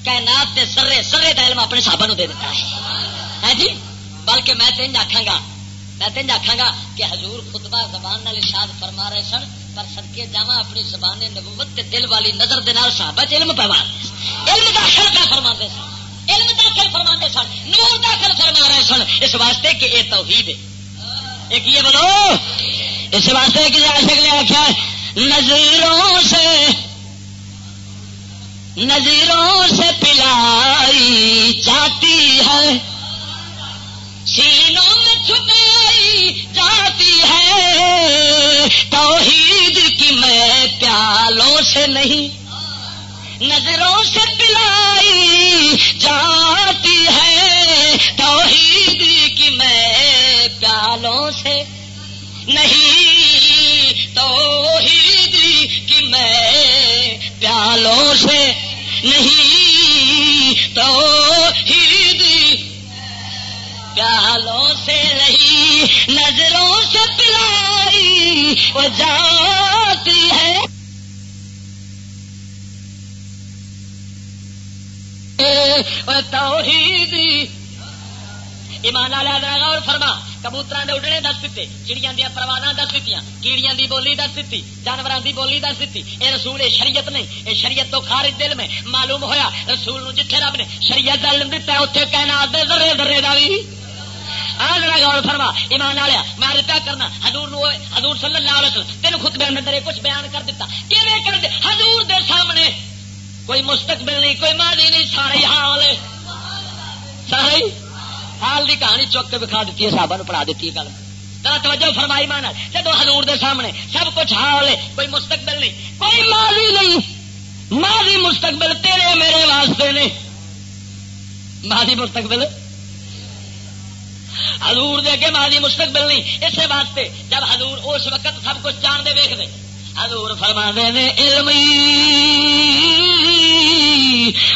کائنات دے سرے سرے کا علم اپنے صحابہ دے دیتا ہے۔ جی؟ بلکہ میں تین آخا گا میں تین آخا گا کہ حضور خطبہ زبان نال ارشاد فرما رہے سن، پر سدکے جا اپنی زبان نبوت تے دل والی نظر دے نال صحابہ علم پوا علم داخل پہ فرما سن۔ علم داخل فرما سن۔ نور داخل فرما رہے سن۔ اس واسطے کہ یہ توحید ہے۔ یہ بولو؟ اس واسطے کہ عاشق نے آخیا نظروں سے نظروں سے پلائی جاتی ہے۔ سینوں میں چھپائی جاتی ہے۔ توحید کی میں پیالوں سے نہیں، نظروں سے پلائی جاتی ہے۔ توحید کی میں پیالوں سے نہیں، توحید کی میں پیالوں سے نہیں۔ توحید پیالوں سے رہی، نظروں سے پلائی، وہ جاتی ہے۔ توحید۔ ایمان والا والے اور فرما کبوتر کے اڈنے دس دیتے چڑیا دیا پروانہ دس دیتی کیڑیاں دی بولی دس دیتی جانوروں دی بولی دس دیتی۔ یہ رسول یہ شریعت نہیں یہ شریعت تو خارج دل میں معلوم ہویا، رسول نو جتھے رب نے شریعت کا علم دتا اتنے کہنا درے درے کا بھی غور فرما، ایمان آیا میں پیا کرنا، حضور نو حضور صلی اللہ علیہ وسلم تین خود بیان اندر کچھ بیان کر دیتا کر دے؟ حضور دے سامنے۔ کوئی مستقبل نہیں، کوئی ماضی نہیں، سارے حال سارے حال کی کہانی چوک کے بکھا دیتی ہے صاحب پڑھا دیتی ہے گل۔ توجہ فرمائی مانا جب حضور دے سامنے سب کچھ حال ہے، کوئی مستقبل نہیں، کوئی ماضی نہیں۔ ماضی مستقبل تیرے میرے واسطے نے۔ ماضی مستقبل حضور دے کے ماضی مستقبل نہیں اسی واسطے جب حضور اس وقت سب کچھ جان دے ویخ دے حضور فرما دے نے، علمی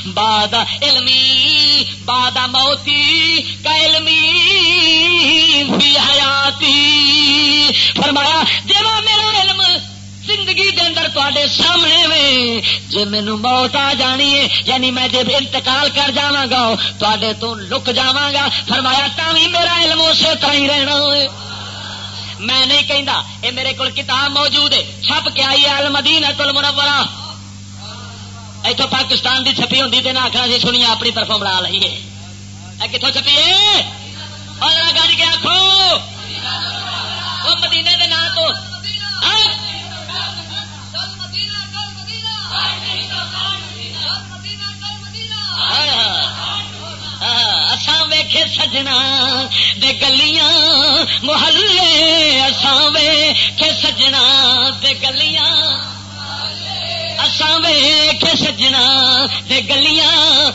باد علمی باد موتی، کا علمی بھی حیاتی۔ فرمایا جب میرا علم زندگی دے اندر تے سامنے میں جی مینو موت آ جانی ہے یعنی میں جب انتقال کر جا گا تے تو لک جا گا۔ فرمایا تھی میرا علم اسی طرح ہی رہنا ہے میں نہیں کہہ یہ میرے کو کتاب موجود ہے۔ چھپ کے آئی ہے المدینہ تل منورا اتو پاکستان کی چھپی ہوں تو نہ آخنا سی جی سنیا اپنی طرف بنا لیے کتوں چھپی ہے؟ اور گج کے آخو وہ مدینے کے نام تو۔ ہاں؟ ہاں، اسان ویخے سجنا دے گلیاں، محلے اسان ویخے سجنا دے گلیاں۔ اسان ویخے سجنا دے گلیاں۔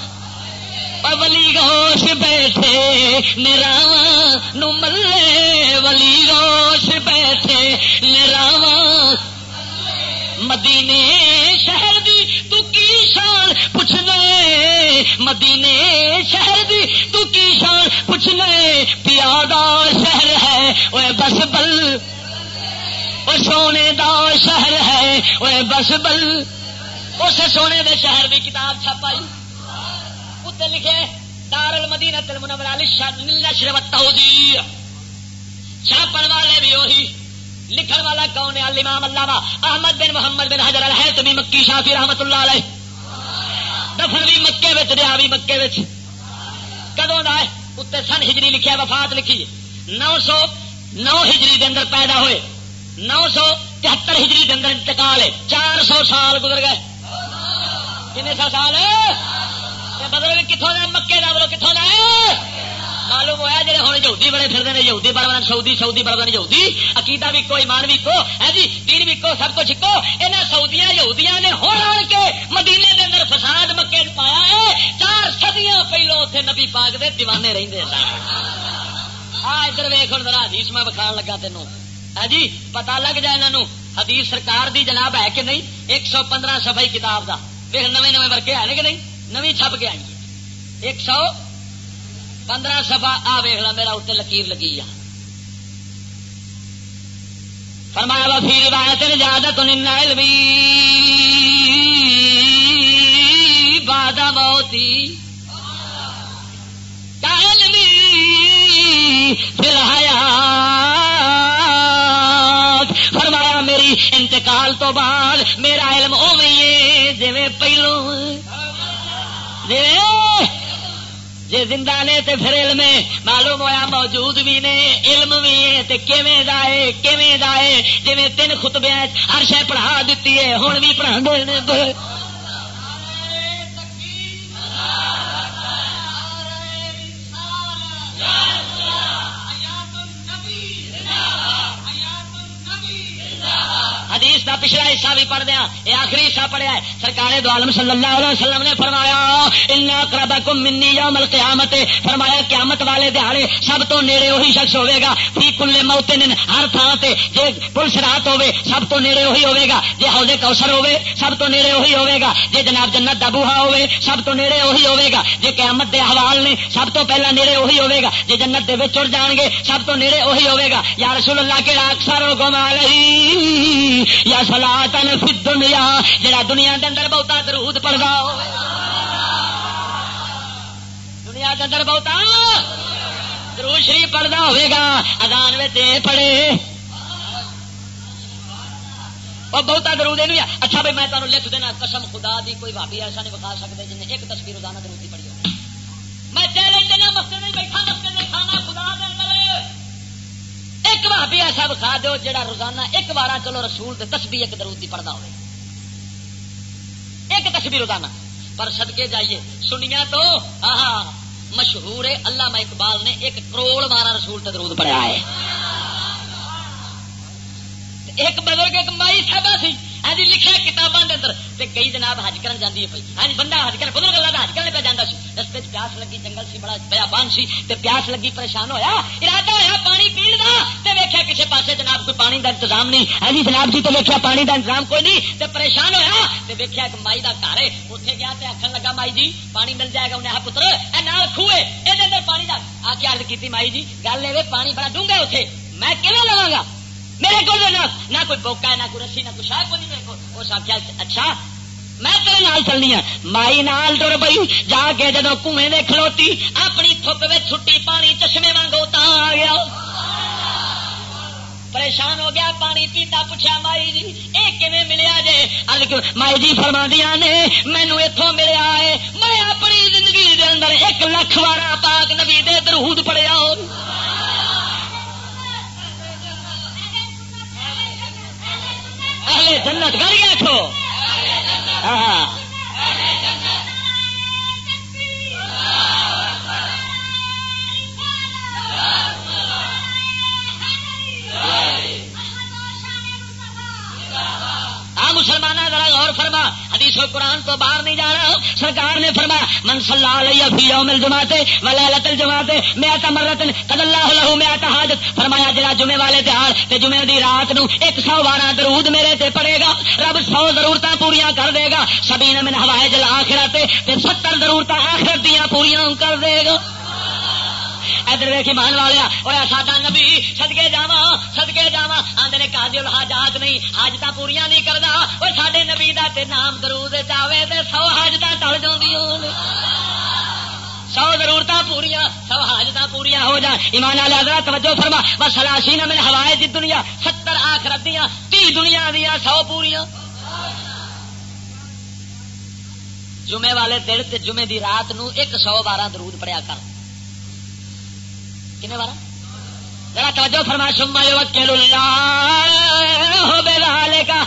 ولی گوش بیٹھے نراواں نو ملے۔ ولی گوش بیٹھے نراواں مدینے شہر دی تو کی شان پوچھنا مدینے شہر دی تو کی شان پوچھنا پیادا شہر ہے وہ بس بل۔ وہ سونے دا شہر ہے وہ بس بل۔ اس سونے دے شہر دی کتاب چھپائی جی۔ اتنے لکھے دار المدینہ تل منورا نشر وتوزی چھاپن والے بھی وہی لکھن والا کون ہے؟ الامام علامہ احمد بن محمد بن حجر الحیتمی مکی شافی رحمت اللہ علیہ۔ دفن بھی مکے وچ رہا بھی مکے وچ۔ کدوں دا ہے؟ اتنے سن ہجری لکھیا، وفات لکھی۔ نو سو، نو ہجری دے اندر پیدا ہوئے۔ نو سو تہتر ہجری دے اندر انتقال ہے چار سو سال گزر گئے۔ کنے سا سال؟ بدل کتوں کا مکے کا بولو کتوں کا معلوم ہوا جی ہوں یہودی بڑے پھرتے ہیں، یہودی بڑھ بڑھ سعودی سعودی بڑھ بڑھ یہودی عقیدہ بھی کو ایمان بھی کو ہے جی؟ دین بھی کو سب کچھ کو یہاں سعودیا یہودیاں نے ہوں آن کے مدینے کے اندر فساد مکے پایا ہے۔ چار سدیاں پہلو اتنے نبی پاک دے دیوانے رہتے ہاں ادھر ویخ ہوں ذرا حدیث میں بکھان لگا تینوں۔ ہے جی؟ پتا لگ جائے انہوں حدیث سرکار دی جناب ہے کہ نہیں؟ ایک سو پندرہ سفائی کتاب کا ویخ نویں نویں ورکے ہے کہ نہیں؟ نویں چھپ کے آئی ایک سو پندرہ سفا آ ویخ لا، میرا اتنے لکیر لگی آ۔ فرمایا وا فی روایت اجازت علمی۔ باد موتی۔ پھر حیات۔ فرمایا، میری انتقال تو بعد میرا علم او جی پہلو۔ جی جی زندہ نے تے پھر علم معلوم ہوا موجود بھی نے، علم بھی ہے، تے کیویں دا ہے، کیویں دا ہے؟ جویں تین خطبے ہر شے پڑھا دیتی ہے ہن بھی پڑھا دے حدیث دا پچھلا حصہ بھی پڑھ دیا، یہ آخری حصہ پڑھیا ہے۔ سرکار دو عالم صلی اللہ علیہ وسلم نے فرمایا ان اقربکم منی یوم القیامت فرمایا، قیامت والے دیہاڑے سب تو نیڑے وہی شخص ہوے گا فی کل موتن، ہر تھان تے جے پولیس رات ہوے سب تو نیڑے وہی ہوے گا جے حوض کوثر ہوے سب تو نیڑے وہی ہوے گا جے جناب جنت دا بوہا ہوے سب تو نیڑے وہی ہوے گا جے قیامت دے حوال نے، سب تو پہلا نیڑے وہی ہوے گا جے جنت دے وچ جان گے، سب تو نیڑے وہی ہوے گا یا رسول اللہ کے اکثر گما علیہ؟ یا سلا تن فی دنیا جڑا دنیا کے اندر بہتا درود پڑتا دنیا کے اندر بہتا درود شریف پڑھتا ہوئے گا ادان میں پڑے اور بہتا درود یہ اچھا بھائی، میں تمہیں لکھ دینا، قسم خدا دی، کوئی بھابی ایسا نہیں بتا سکتے جن ایک تصویر روزانہ درود کی پڑھی میں چیلنج ایک بھابی ایسا بکھا دو جا روزانہ ایک بار چلو رسول تے تسبیح ایک درود کی پڑھتا ہوئے۔ ایک تسبیح روزانہ۔ پر سدکے جائیے۔ سنیا تو ہاں مشہور ہے علامہ اقبال نے ایک کروڑ بارہ رسول تے درود پڑھا ہے۔ ایک بزرگ ایک مائی صاحبہ سی۔ ہاں جی لکھا کتابوں کے اندر۔ تے کئی جناب حج کرن جاندی ہے پئی ہاں جی بندہ حج کر بزرگ اللہ دا حج کرنے پہ جاندا سی۔ رستے پیاس لگی، جنگل سی بڑا بیابان سی تے پیاس لگی، پریشان ہویا، ارادہ ہویا پانی پین دا تے ویکھیا کسے پاسے جناب کوئی پانی دا انتظام نہیں۔ ہاں جی جناب جی تے ویکھیا پانی دا انتظام کوئی نہیں تے پریشان ہویا تے ویکھیا ایک مائی دا گھر ہے، اوتھے گیا تے آکھن لگا مائی جی پانی مل جائے گا انہیں ہاں پتر، اے نال کھوے اے دے اندر پانی دا۔ آ کے عرض کیتی مائی جی گل اے پانی بڑا ڈونگا اوتھے، میں کیویں لواں گا؟ میرے کو نہ کوئی بوکا ہے، نہ کوئی رسی، نہ کوئی شاہ، کوئی نہیں اس آخیا اچھا میں تیرے نال چلنی ہوں مائی نال تر پی جا کے جدو کنویں کھلوتی، اپنی تھک میں چھٹی پانی چشمے مانگو تا آ گیا پریشان ہو گیا، پانی پیتا پوچھا، مائی جی یہ کیون ملیا جی ادک مائی جی فرما دیا نے مینو اتوں ملیا ہے۔ میں اپنی زندگی دے اندر ایک لکھ وارا پاک نبی دے درود پڑیا ہو جنت گڑ گیا کھو۔ ہاں مسلمان ذرا غور فرما۔ حدیث و قرآن تو باہر نہیں جا رہا سرکار نے فرما من صلی علیہ فی یوم الجماعت ولیلۃ الجماعت میات مرت قد اللہ له میات حاجت۔ فرمایا، جڑا جمعے والے تہار تے جمعے دی رات نو 112 درود میرے تے پڑے گا، رب 100 ضرورتاں پوریاں کر دے گا۔ سبین من ہوائج الاخرت تے 70 ضرورتاں آخرت دیاں پوریاں کر دے گا۔ ادھر ویک مان والا اور ساڈا نبی سدکے جا سدکے جا آدھے نے کا حاجات نہیں حاجت پوریا نہیں کرتا اور سڈے نبی کا تے نام درود چاہے تو سو حاجت ٹل جی سو ضرورت پوریا سو حاجت پوریا ہو جا ایمان والے حضرت توجہ فرما۔ بس سلاشی نہ میرے ہوائے دی دنیا، ستر آخرت دیا تی دنیا دیا سو پوریا جمعے والے دن جمعے دی رات نو ایک سو بارہ درود پڑیا کر۔ کنے بارہ ذرا توجہ فرما سما وکیل اللہ بے کا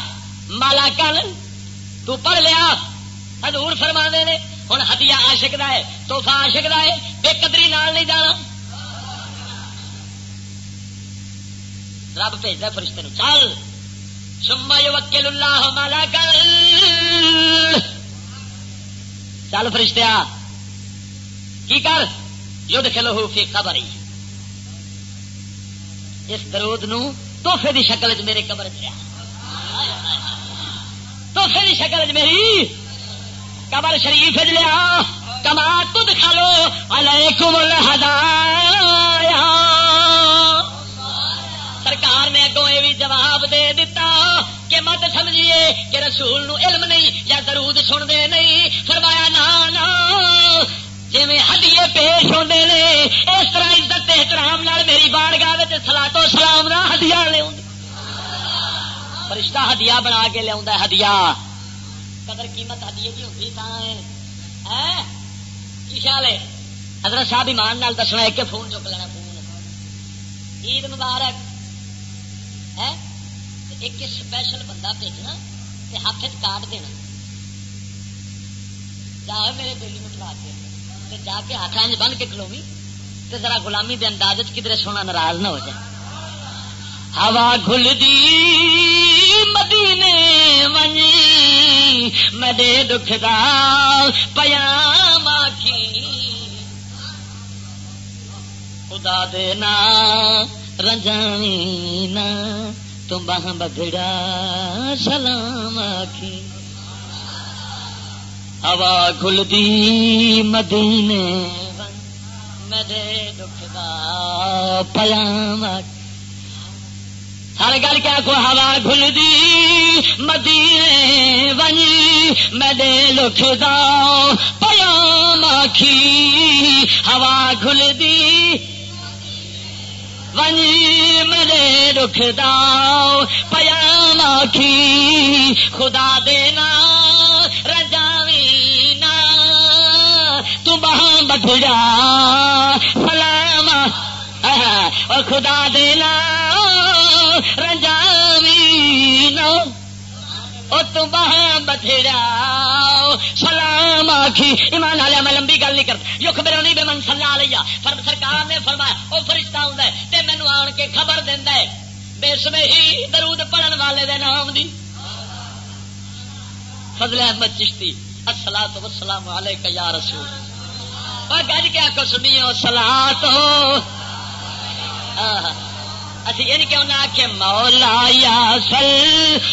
مالا کل تو پڑھ لیا۔ حضور فرما دے نے ہوں ہدیا آشک ہے توحفہ آشک ہے، بے قدری نال نہیں جانا۔ رب بھیجتا فرشتے نو، چل۔ سما وکیل اللہ مالا کل چل فرشتیا، کی کر؟ یو کھلو فی خبر ہی اس درود نو توحفے دی شکل چ میرے قبر چ توحفے دی شکل چ میری قبر شریف لیا کما تد کھالو علیکم الہدایا۔ سرکار نے اگوں یہ بھی جواب دے دیتا کہ مت سمجھیے کہ رسول نو علم نہیں یا درود سنتے نہیں۔ فرمایا نا جی ہڈیے پیش ہوتے ہیں اس طرح عزت احترام میری بار گاہ سلا تو سلام نہ ہدیا لیا فرشتہ ہدیا بنا کے لیا ہدیا قدر قیمت ہدیے کی ہوتی کی خیال ہے؟ حضرت صاحب ایمان نال دسنا ایک فون چک لینا فون۔ عید مبارک۔ ایک اسپیشل بندہ بھیجنا ہاتھ کاٹ دینا۔ جا میرے دلی میں ٹلا کے۔ جا کے ہاتھ جی بن کے کلوی تو ذرا گلامی کے انداز کدھر سونا ناراض نہ ہو جائے۔ ہوا کھل دی مدینے منی مدے دکھ دا پیا ماکھی خدا دینا رجانی نا، تم بہ بگڑا سلام آخی ہوا کھل دی مدینے میرے دکھ دا پیام ہر گل کیا کو ہوا کھل دی مدینے بنی میرے لکھ دا پیام آخی ہوا کھل دی ونی میرے رخ دا پیام آخی خدا دینا بٹھا سلام اور خدا دینا رنجاوی نو۔ بتھیرا۔ سلام آخی ایمان والے، میں لمبی گل نہیں کرتا۔ یو خبر نہیں بے من سلا لیا پر سرکار نے فرمایا وہ فرشتہ ہوں تے مینو آن کے خبر دینا ہے۔ بے سمے ہی درود پڑھن والے دے نام دی۔ فضل احمد چشتی، السلام تو السلام علیکم یا رسول۔ گج کے آخو سنیو سلا تو اسی ان کیوں نہ آخے مولا یا سل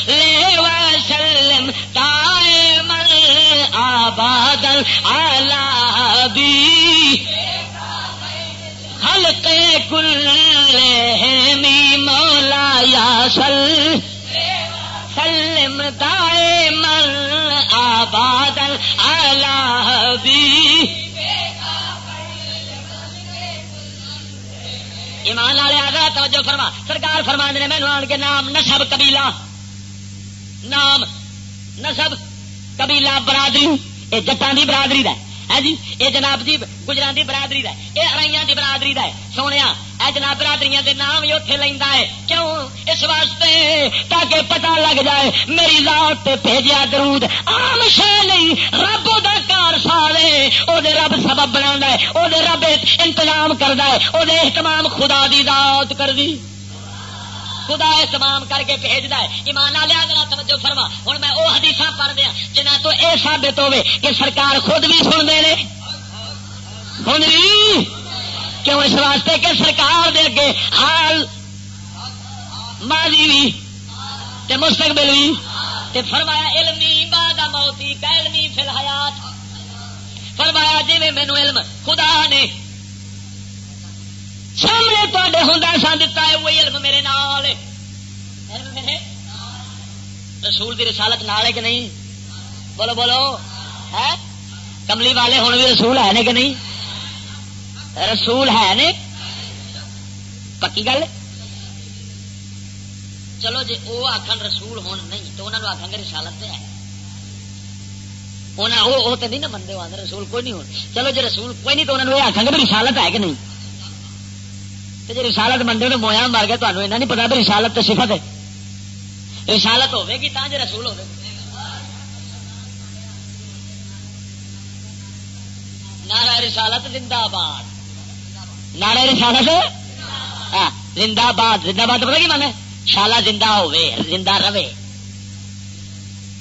لے وسلم تائے مل آباد آلہ بھی ہلکے کل می مولا یا سل سلم تائے مل آباد آلہ ایمان والے آگا توجہ فرما۔ سرکار فرما نے مینو آن کے نام نسب قبیلہ۔ نام نسب قبیلہ برادری۔ یہ جٹان کی برادری ہے جی؟ یہ جناب جی گجران کی برادری ہے، یہ ارائیاں کی برادری ہے۔ سونے اے جناب برادری کے نام ہی اتنے لینا ہے۔ کیوں؟ اس واسطے تاکہ پتہ لگ جائے، میری ذات تے بھیجیا درود عام شہ نہیں، رب دا کار سارے وہ رب سبب بنا وہ رب انتظام کرتا ہے وہ اہتمام خدا دی ذات کر دی خدا اہتمام کر کے بھیجتا ہے ایمان لیا گا توجہ فرما۔ ہوں میں وہ حدیث پڑھ دیا جنہ تو یہ ثابت ہوے کہ سرکار خود بھی سن دے سن جی، کیوں اس واسطے کہ سرکار دے اگے حال ماضی بھی تے مستقبل بھی تے فرمایا علمی بعد موتی کا علمی فی الحیات۔ فرمایا جی مینو علم خدا نے سامنے تے ہوں سا دتا ہے، وہی علم میرے نال رسول کی رسالت نال ہے کہ نہیں؟ بولو بولو۔ ہے؟ کملی والے ہوں بھی رسول ہے نے کہ نہیں؟ رسول ہے نے؟ پکی گل؟ چلو جی وہ آخر رسول ہون نہیں، تو انہوں آخان گے رسالت ہے۔ وہ تو نہیں نا بندے آدھے رسول کوئی نہیں ہو۔ چلو جی رسول کوئی نہیں، تو انہوں نے یہ آخان گے رسالت ہے کہ نہیں؟ جی رسالت بندے نے مویا مار گیا تمہیں نہیں پتا بھی رسالت تو سفت ہے رسالت ہوے گی تو جی رسول ہوگی نارا رسالت زندہ باد نارا رسالت زندہ باد زندہ باد پتا کی من ہے شالا زندہ ہوے زندہ رہے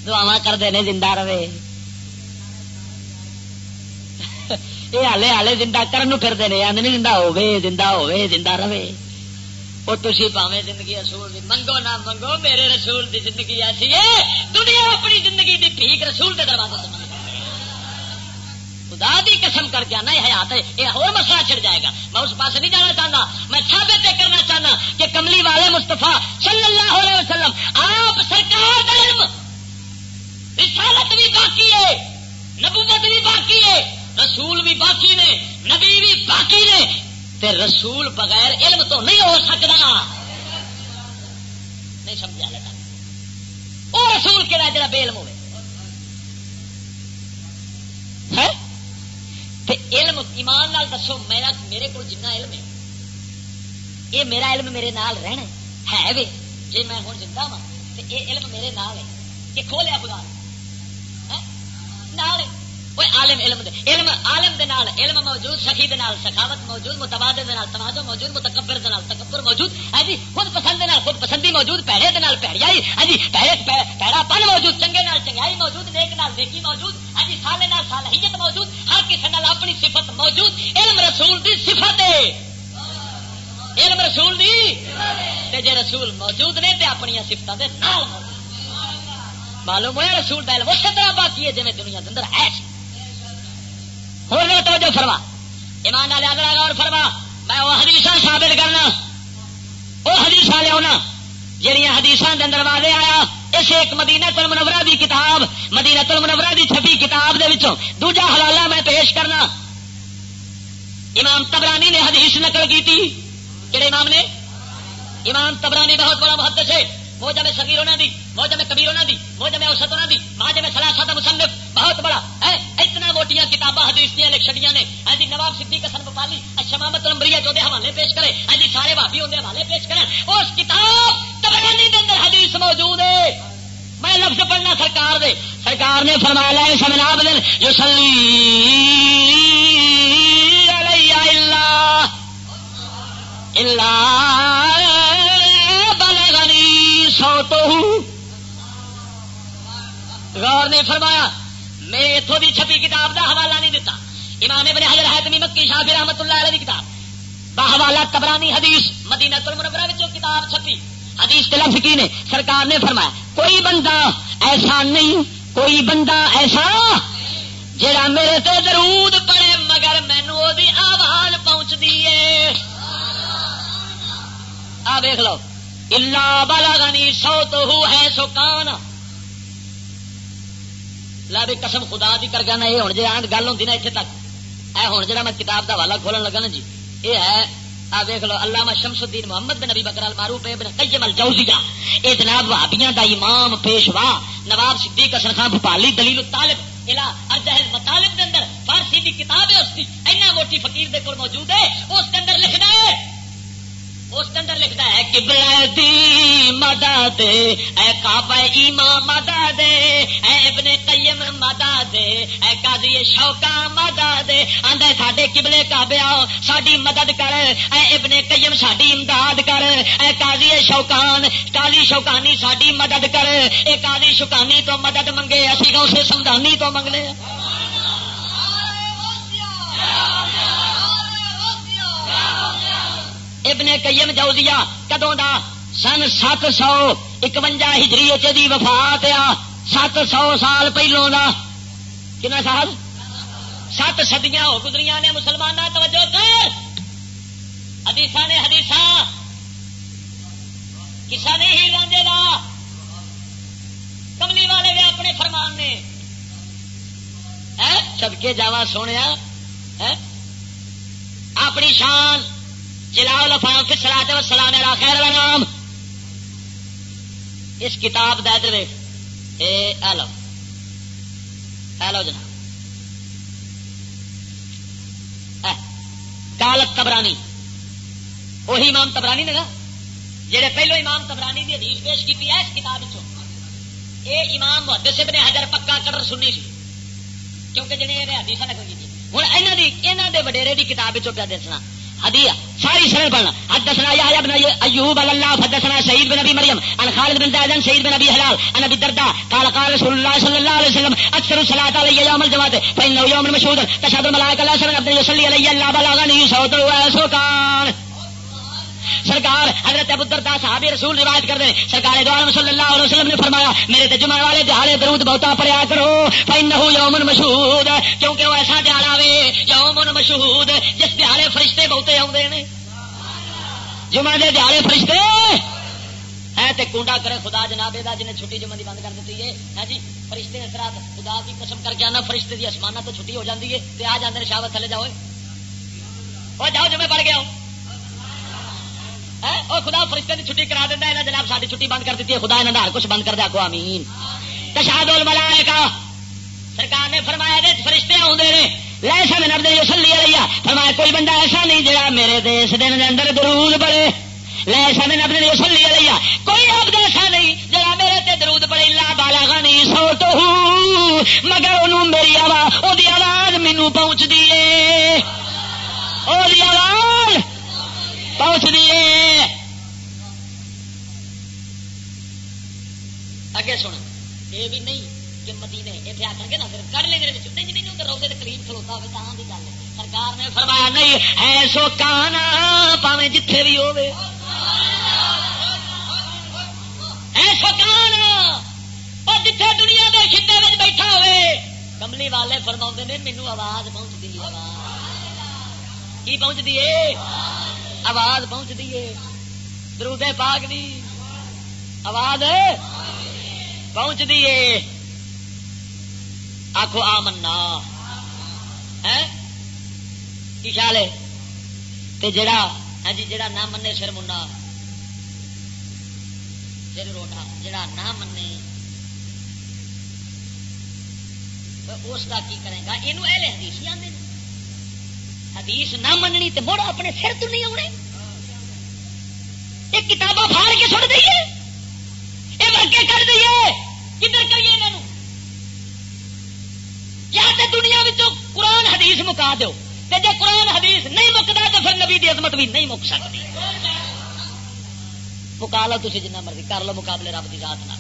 دعوا کرتے ہیں زندہ رہے یہ ہالے ہالے زندہ کرن پھرتے ہیں آدھے زندہ ہوے زندہ ہوے زندہ رہے وہ تھی پاوے زندگی رسول دی منگو نہ منگو میرے رسول دی زندگی ایسی ہے دنیا اپنی زندگی دی ٹھیک رسول کے دروازے سے خدا دی قسم کر کے آنا یہ حیات ہے یہ اور مسئلہ چڑھ جائے گا میں اس پاس نہیں جانا چاہتا میں ثابت یہ کرنا چاہنا کہ کملی والے مستفا صلی اللہ علیہ وسلم آپ سرکار علم رسالت بھی باقی ہے نبوت بھی باقی ہے رسول بھی باقی نے، نبی بھی باقی نے، تے رسول بغیر علم تو نہیں ہو سکتا نہیں سمجھا لگا۔ وہ رسول کہڑا جا بے علم ہوئے؟ تے علم، ایمان نال دسو، میرا، میرے کو جنا علم ہے، یہ میرا علم میرے نال رہنا ہے۔ وے جی میں ہوں زندہ وا تو یہ علم میرے نال ہے۔ کہ کھولیا بگا نال عالم علم دے علم عالم دے نال علم موجود، سخی دے نال سخاوت موجود، متبادل دے نال تمازو موجود، متکبر دے نال تکبر موجود۔ ہے جی خود پسند دے نال خود پسندی موجود، پیڑے دے نال پیڑیائی۔ ہے جی پیڑے پیڑا پن موجود، چنگے نال چنگائی موجود، نیک نال نیکی موجود۔ ہے جی سالے نال صالحیت موجود۔ ہر کسی نال اپنی صفت موجود۔ علم رسول دی صفت ہے علم رسول دی تے جے رسول موجود نے تے اپنی صفتاں دے نال معلوم ہوا رسول دا علم اسی طرح باقی ہے جی دنیا کے اندر ہے۔ ہوں توجہ فرما۔ ایمان والے اگلا غور فرما۔ میں وہ حدیث ثابت کرنا۔ وہ حدیث لیا جہیا حدیث کے اندر واضح آیا، اس ایک مدینہ تل منورا دی کتاب مدینہ تل منورا دی چھپی کتاب دے وچوں دوجا حوالہ میں پیش کرنا۔ امام تبرانی نے حدیث نقل کی تھی کہڑے امام نے؟ امام تبرانی بہت بڑا محدث ہے۔ موجہ میں سگیر ہونا دی موجہ میں کبیر ہونا دی موجہ میں اوسط ہونا دی ماجہ میں سلاسا مصنف، بہت بڑا۔ ہے اتنا موٹیاں کتاباں، حدیث دیا لکھ چڑیا نے۔ ہاں جی نواب صدیق حسن بپالی شمامت المبری جو دے حوالے پیش کرے ہاں جی سارے بھابی ہوتے حوالے پیش کریں اس کتاب تبرانی دے اندر حدیث موجود ہے۔ میں لفظ پڑھنا سرکار دے۔ سرکار نے فرمایا ہے سمنا بدل جو سلی غور نے فرمایا، میں اتوں کی چھپی کتاب کا حوالہ نہیں دیتا۔ امام ابن حضر حتمی مکی شاہ رحمت اللہ علیہ کتاب۔ باحوالہ تبرانی حدیث، مدینہ المنورہ وچوں کتاب چھپی۔ حدیث کے لفظ کی نے؟ سرکار نے فرمایا، کوئی بندہ ایسا نہیں، کوئی بندہ ایسا جڑا میرے تے درود پڑے مگر مینو آواز پہنچتی ہے۔ آ دیکھ لو۔ اللہ بالا گانی سو تو ہے سو کان۔ لا بھی قسم خدا دی کر گانا یہ ہوں جی آنٹ گل ہوتی نا اتنے تک۔ اے ہوں جا میں کتاب کا والا کھولن لگا نا جی۔ یہ ہے، آ دیکھ لو اللہ شمس الدین محمد بن نبی بکرال مارو پہ بن قیم الجوزیہ۔ اے جناب وہابیاں دا امام، پیشوا، نواب صدیق حسن خان بھوپالی، دلیل الطالب الا ارجہ مطالب دے اندر، فارسی دی کتاب ہے اس کی اینا موٹی فقیر دے کول موجود ہے، اس کے اندر لکھنا ہے اس کے اندر لکھتا ہے کہ دی مدد مدد اے کعبہ ایمان مدد اے ابن قیم مدد اے قاضی شوکا مدد آندا ساڈے قبلے کعبے آؤ، ساڈی مدد کر۔ اے ابن قیم ساڈی امداد کر۔ اے قاضی شوکان، قاضی شوکانی ساڈی مدد کر۔ اے قاضی شوکانی تو مدد منگے، اسی گاؤں سے سمدانی تو منگنے۔ ابن قیم جوزیہ کدوں دا؟ سن سات سو اکوجا ہجری دی وفات آ، سات سو سال پہلوں دا۔ کنا سال سات سدیاں ہو گزری نے مسلمان توجہ کر۔ نے حدیث کسا نے ہی دا۔ کملی والے بھی اپنے فرمان نے۔ ہاں، سب کے جاوا سونے ہاں، اپنی شان۔ جلاؤ لفام کے سلاط و سلام میرا خیر نام اس کتاب دے اے ایلو ایلو جناب. کالت تبرانی. وہی امام تبرانی نے نا جہے پہلو امام تبرانی کی حدیث پیش کی ہے اس کتاب اے امام محدث ابن حجر پکا کر سننی سی. کیونکہ جنہیں یہ حدیث نقل کی ہوں یہاں دے وڈیرے کی کتاب پہ دسنا. ہدیہ ساری سرل پڑھنا۔ حدثنا يحيى بن ايوب الله حدثنا سعيد بن ابي مريم عن خالد بن زيد سعيد بن ابي هلال عن ابي الدرداء۔ قال قال رسول الله صلى الله عليه وسلم اكثر الصلاه علي يوم الجمعه فانه يوم مشهود تشهد الملائكه لا سر عبد يصلي علي الله بلغني صوته وسكان سرکار حضرت ابو الدرداء صحابی رسول روایت کر دیں سرکار دوار صلی اللہ علیہ وسلم نے فرمایا، میرے تے جمعہ والے دہاڑے درود بہتا پڑیا کرو فینہو یوم مشہود کیونکہ وہ ایسا دہاڑا وے یوم مشہود جس دہاڑے فرشتے بہتے آتے ہیں جمعہ دے دہاڑے فرشتے ہے تے کنڈا کرے خدا جناب دا، جنہیں چھٹی جمعہ دی بند کر دیتی ہے۔ ہاں جی فرشتے اس رات خدا کی قسم کر کے آنا، فرشتے دی آسمانہ تو چھٹی ہو جاتی ہے۔ تے آ جاندے شاوت تھلے جاؤ۔ وہ جاؤ جمعے پڑ گیا ہوں اور خدا فرشتے کی چھٹی کرا دینا ہے جناب ساری چھٹی بند کر دیتی ہے، خدا انہیں کچھ بند کر دیا کو امین تشاد الملائکہ۔ سرکار نے فرمایا دے فرشتے آدھے نے، لے سا نرد سلی رہی فرمایا، کوئی بندہ ایسا نہیں جڑا میرے دیش دن اندر درود پڑے لے سا نرد سلی رہی کوئی آپ ایسا نہیں جڑا میرے تے درود پڑے لا بالا گانی سو تو مگر انہوں میری آواز وہ آواز مینو پہنچ دیے وہ آواز پہنچ دیے اگے سن یہ بھی نہیں کہ مدینے اتنے آخر گے نا، پھر کڑ لیں گے نہیں جی نہیں روزے کے قریب کھلوتا ہوگا تو کی گل سرکار نے فرمایا، نہیں، ایسو کانا پاوے جتھے بھی ہوے ایسو کانا اور جتھے دنیا کے خطے میں بیٹھا ہوئے کملی والے فرما نے مینو آواز پہنچتی آواز۔ کی پہنچتی ہے آواز پہنچ دیے درود پاک دی۔ آواز پہنچ دیے آخو آ منا کی خیال ہے؟ جڑا ہاں جی جڑا نہ منے سر منا۔ سر روٹا، جڑا نہ منے۔ اس کا کی کرے گا؟ یہ حدیث آدھے حدیث نہ مننی تو مڑ اپنے سر تو نہیں آنے یہ کتاباں پھاڑ کے سٹ دئیے یہ ورگے کر دئیے کدھر کریے یہاں یا تو دنیا قرآن حدیث مکا دو جی قرآن حدیث نہیں مکتا تو پھر نبی دی عظمت بھی نہیں مک سکتی مکا لو تھی جنہ مرضی، کر لو مقابلے رب کی ذات نہ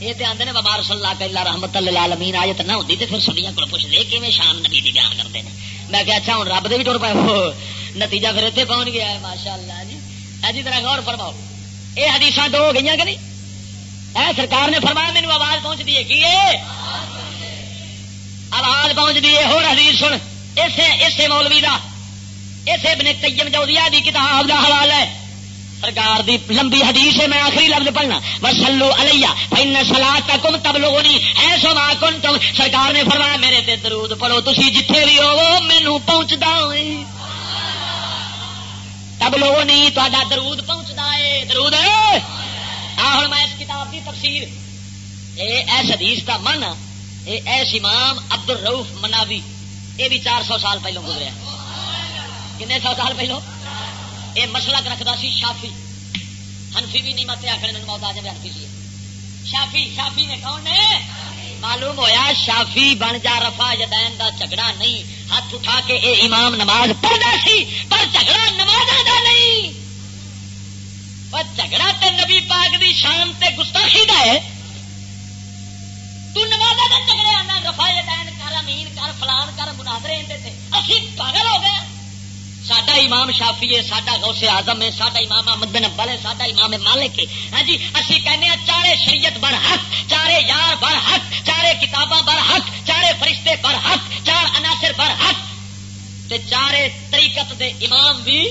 یہ تو آدھے بمار صلاح کلا رحمت اللہ امی آجت نہ ہوتی تو پھر سڑیاں کو پوچھ دے کہ شان نبی دی بیان کرتے ہیں میں کہ اچھا ہوں رب دے بھی ٹر پائے نتیجہ پھر اتنے پہنچ گیا ہے ماشاء اللہ جی۔ جی طرح غور فرماؤ۔ یہ حدیث دو ہو گئی کہ نہیں؟ اے سرکار نے فرمایا مینو آواز پہنچ دی کی آواز پہنچ دی ہو حدیث سن۔ اسے اسے مولوی کا اسے ابن قیم جوزیہ دی کتاب کا حوالہ ہے۔ سرکار دی لمبی حدیث ہے، میں آخری لفظ پڑھنا۔ وسلو علیہ فین سلا تکم تب لوگونی ہے سو ما کن تم سرکار نے فرمایا، میرے تے درود پڑھو۔ تسی جتھے بھی ہو مینو پہنچ پہنچدا تب لوگونی تا درود پہنچدا ہے درود ہوں میں اس کتاب کی تفسیر، اے، ایس حدیث کا من، اے، ایس امام عبد الروف مناوی۔ یہ بھی چار سو سال پہلو گزریا کنے سو سال پہلو یہ مسلک رکھتا سی شافی۔ ہنفی بھی نہیں مت آخر موت آ جائے ہنفی سی جی۔ شافی شافی نے کون نے معلوم ہویا شافی بن جا رفا جدین دا جھگڑا نہیں، ہاتھ اٹھا کے اے امام نماز پڑھنا سی، پر جھگڑا نماز دا نہیں۔ پر جھگڑا تے نبی پاک دی شان تے گستاخی دا ہے۔ تو نماز دا جھگڑے آنا رفا جدین کر، امین کر، فلان کر، مناظرے اسی پاگل ہو گئے۔ سڈا امام شافی ہے سڈا غوث آزم ہے سڈا امام احمد بن ابل ہے سڈا امام مالک ہے۔ ہاں جی اسی کہنے ہیں چارے شریعت بر حق، چارے یار بر حق، چارے کتاباں بر حق، چارے فرشتے بر حق، چار عناصر بر حق۔ تے چارے طریقت دے امام بھی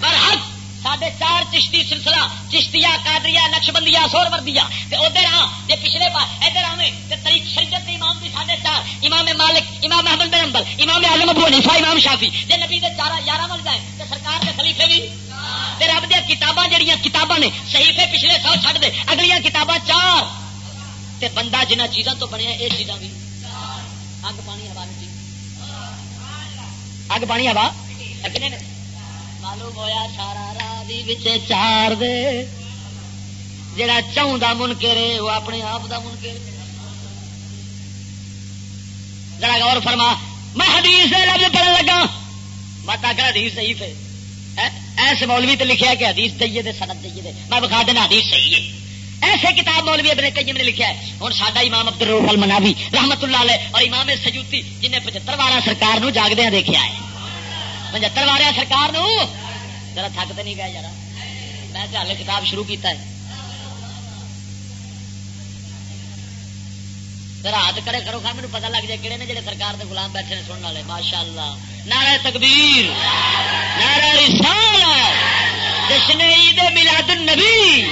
بر حق۔ سڈے چار چشتی سلسلہ چشتیا کادریا نقش بندیا سور وردیا ادھر ہاں جی پچھلے پاس ادھر آئے تو تاریخ شریعت امام بھی ساڑھے چار امام مالک امام احمد بن امبل امام اعظم ابو حنیفہ امام شافی۔ جی نبی دے چار یارہ مل جائے تو سرکار کے خلیفے بھی۔ رب دیا کتاباں جہیا کتاباں نے صحیفے پچھلے سو چھڈ دے، اگلیاں کتاباں چار۔ تے بندہ جنہ چیزاں تو بنیا یہ چیزاں بھی۔ اگ پانی، ہوا اگ پانی، ہوا معلوم ہوا سارا راہ چار دے۔ جڑا چون کا منکر ہے، وہ اپنے آپ کا منکر ذرا غور فرما میں حدیث لفظ پڑھنے لگا۔ مت آخر حدیث صحیح ہے۔ ایسے مولوی تو لکھا کہ حدیث چاہیے دے سنت چاہیے دے میں بخا دینا حدیث صحیح ہے۔ ایسے کتاب مولوی ابن قیم نے لکھا ہے۔ ہوں ساڈا امام عبد الروف المناوی رحمت اللہ علیہ اور امام سجوتی جنہیں پچہتر بارہ سرکار نو جاگدیا دیکھا ہے۔ پچہتر بارہ سرکار نو؟ ذرا تھک تو نہیں گیا یار میں کتاب شروع کیتا ہے۔ رات کرے کرو کھا میرے پتا لگ جائے کہڑے نے جڑے سرکار کے گلام بیٹھے نے سننے والے ماشاء اللہ نارا تکبیر نارا رسال جشن عید میلاد النبی۔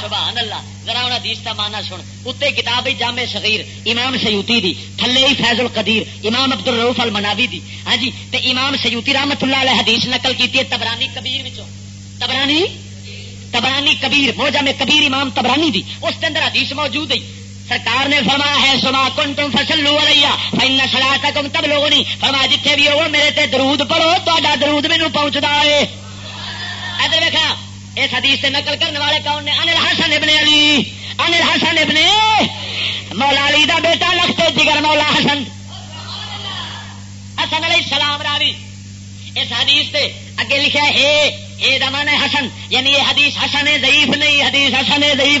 سبحان اللہ ذرا حدیث مانا سن۔ اتنے کتاب جامع صغیر، امام سیوتی دی، تھلے ہی فیض القدیر، امام عبد الروف المناوی دی۔ ہاں جی تے امام سیوتی رحمت اللہ علیہ حدیث نقل کی تبرانی کبیر وچوں۔ تبرانی؟ تبرانی کبیر، موجہ میں کبیر امام تبرانی دی۔ اس کے اندر حدیث موجود ہے۔ سرکار نے فرمایا ہے، سما کن تم فصل لو رہا فن سلا تک تب لوگ نہیں فرما جتنے بھی ہو، میرے تے درود پڑھو تا درود مینو پہنچتا ہے۔ ادھر دیکھا اس حدیث سے نقل کرنے والے کون نے؟ انل حسن ابن علی۔ انل حسن ابن مولا علی دا بیٹا، لکھتے جگر مولا حسن۔ حسن علیہ السلام راوی۔ اس حدیث سے اگے لکھا ہے، اے دمان حسن۔ یعنی یہ حدیث حسن ضعیف نہیں، حدیث حسن ضعیف۔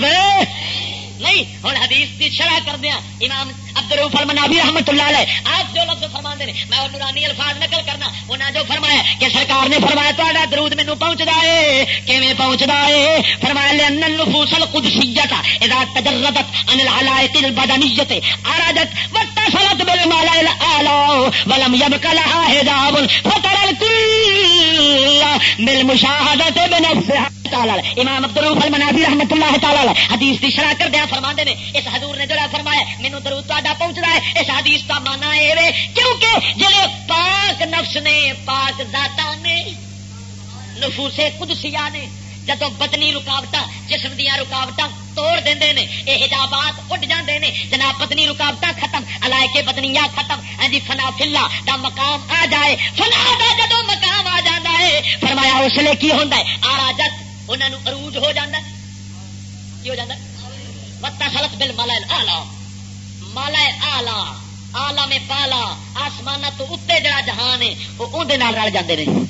نہیں، ہوں حدیث کی شرح کر دیا امام عبد الروف المنابی رحمت اللہ علیہ، آپ جو لفظ فرما نے، میں وہ نورانی الفاظ نقل کرنا انہیں جو فرمایا کہ سرکار نے فرمایا تا درود مینو پہنچتا ہے کیویں پہنچتا ہے فرمایا لے ان النفوس القدسیت اذا تجردت عن العلائق البدنیت ارادت واتصلت بالمال الاعلى ولم يبق لها حجاب فترى الكل بالمشاهده بنفسها تعالی امام عبد الروف المنابی رحمت اللہ تعالی حدیث کی شرح کر دیا فرما نے، اس حضور نے جڑا فرمایا مینو درود تا پہنچتا ہے۔ اس حدیث کا مانا ہے کیونکہ جڑے پاک نفس نے، پاک ذاتا نے، نفوسے قدسیا نے جدو بدنی رکاوٹ جسم دیا رکاوٹ توڑ دے نے یہ حجابات اڈ جاندے نے، جناب بدنی رکاوٹ ختم الا کے بدنیا ختم ہاں جی فنا فلا دا مقام آ جائے۔ فنا دا جدو مقام آ جاتا ہے، فرمایا اس لیے کی ہوتا ہے؟ آ جت انہوں عروج ہو جاتا کی ہو جاتا وتا سلط بل مالا آلہ مالا آلہ آلہ میں پالا آسمان تو اتنے جڑا جہان ہے، وہ اندر رل جاتے ہیں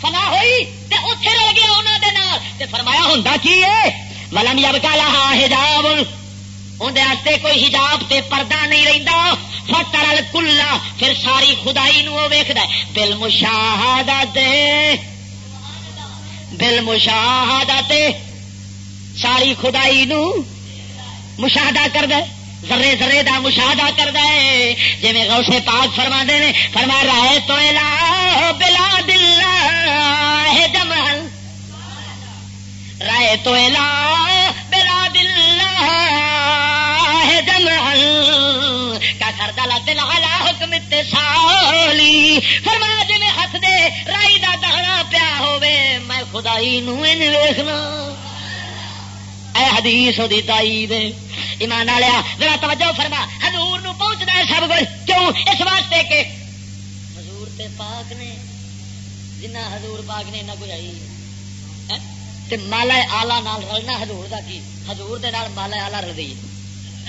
فنا ہوئی تے اتے رل گیا انہوں نے فرمایا ہوں کی ہے؟ ولم یب کالا حجاب۔ اندر کوئی حجاب تے پردہ نہیں رہتا فتر کلا پھر ساری خدائی نو ویکد بل مشاہدہ دے بل مشاہدہ ساری خدائی نو مشاہدہ کر دے ذرے ذرے دا مشاہدہ کر دے جی غوث پاک فرما دے نے، فرما رہے تو لا بلا دل جمل رائے تو لا بلا دل جمل کا کر دلا دل ہلا حکم سالی۔ فرما جی میں ہاتھ دے، رائی دا دہنا ہوے میں خدائی نو ویخنا۔ اے حدیث دی تائید ایمان والیا، ذرا توجہ فرما۔ حضور نو پہنچنا ہے سب کچھ، کیوں؟ اس واسطے کہ حضور تے پاک نے، جنہ حضور پاک نے نہ کوئی آئی۔ تے مالا آلہ نال رلنا ہزور کا کی؟ ہزور مالا آلہ رل گئی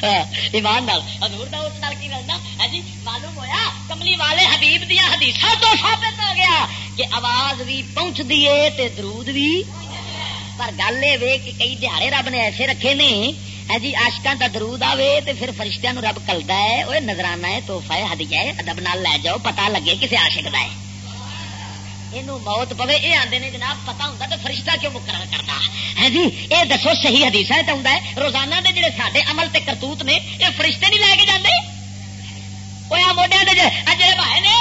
ایمان نال۔ ہزور کا اس نال کی رلنا ہے ہاں جی معلوم ہویا، کملی والے حبیب دیا حدیث تو ثابت ہو گیا کہ آواز بھی پہنچتی ہے تے درود بھی پر گل یہ کہ کئی دیہڑے رب نے ایسے رکھے نے ہے جی آشکا کا درود آوے تو پھر فرشتہ رب کلتا ہے وہ نظرانہ ہے توحفہ ہے ہدیا ہے ادب نال لے جاؤ پتا لگے کسی آشک کا ہے یہ موت پوے یہ آتے ہیں جناب پتا ہوں تو فرشتہ کیوں مقرر کرتا ہے جی یہ دسو صحیح حدیث ہے تو ہوں روزانہ کے جڑے سارے عمل تے کرتوت نے یہ فرشتے نہیں لے کے جانے وہ موڈیا کے جڑے بھائی نے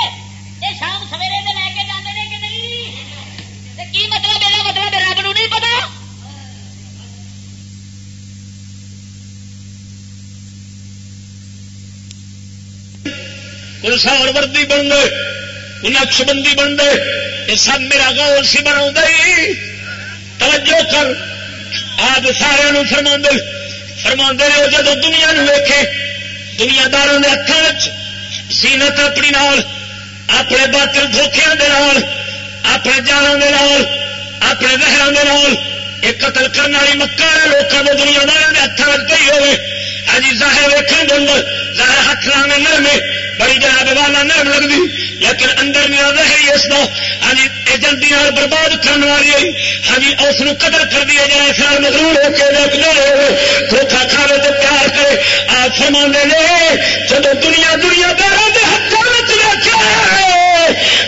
یہ شام سویرے لے کے جانے کہ نہیں کی مطلب یہ مطلب رب نو نہیں پتا گلسان وردی بن گئے نقش بندی بن گئے یہ سب میرا گول سی بنا توجہ کر۔ آپ سارے فرما فرما رہے جب دنیا نو ویکے دنیا داروں نے ہاتھوں سینت اپنی نال، اپنے باطل دھوکھیا اپنے جانوں کے نال، اپنے لہروں کے نال ایک قتل کرنے والی مکہ لوگوں کو دنیا داروں کے ہاتھوں میں گئی ہوئے اجی ظاہر ویکن دن ظاہر ہاتھ لانے نرمے بڑی جناب والا نرم لگتی لیکن اندر میرا رہی اس کا ہاں جی، یہ جلدی برباد کرنے والی ہے۔ ہاں جی، اس قدر کر دیا جائے خیال مغرور ہو کے دھوکھا کھانے تو پیار کرے۔ آپ فرما نے جب دنیا دنیا داروں کے ہاتھوں میں رکھا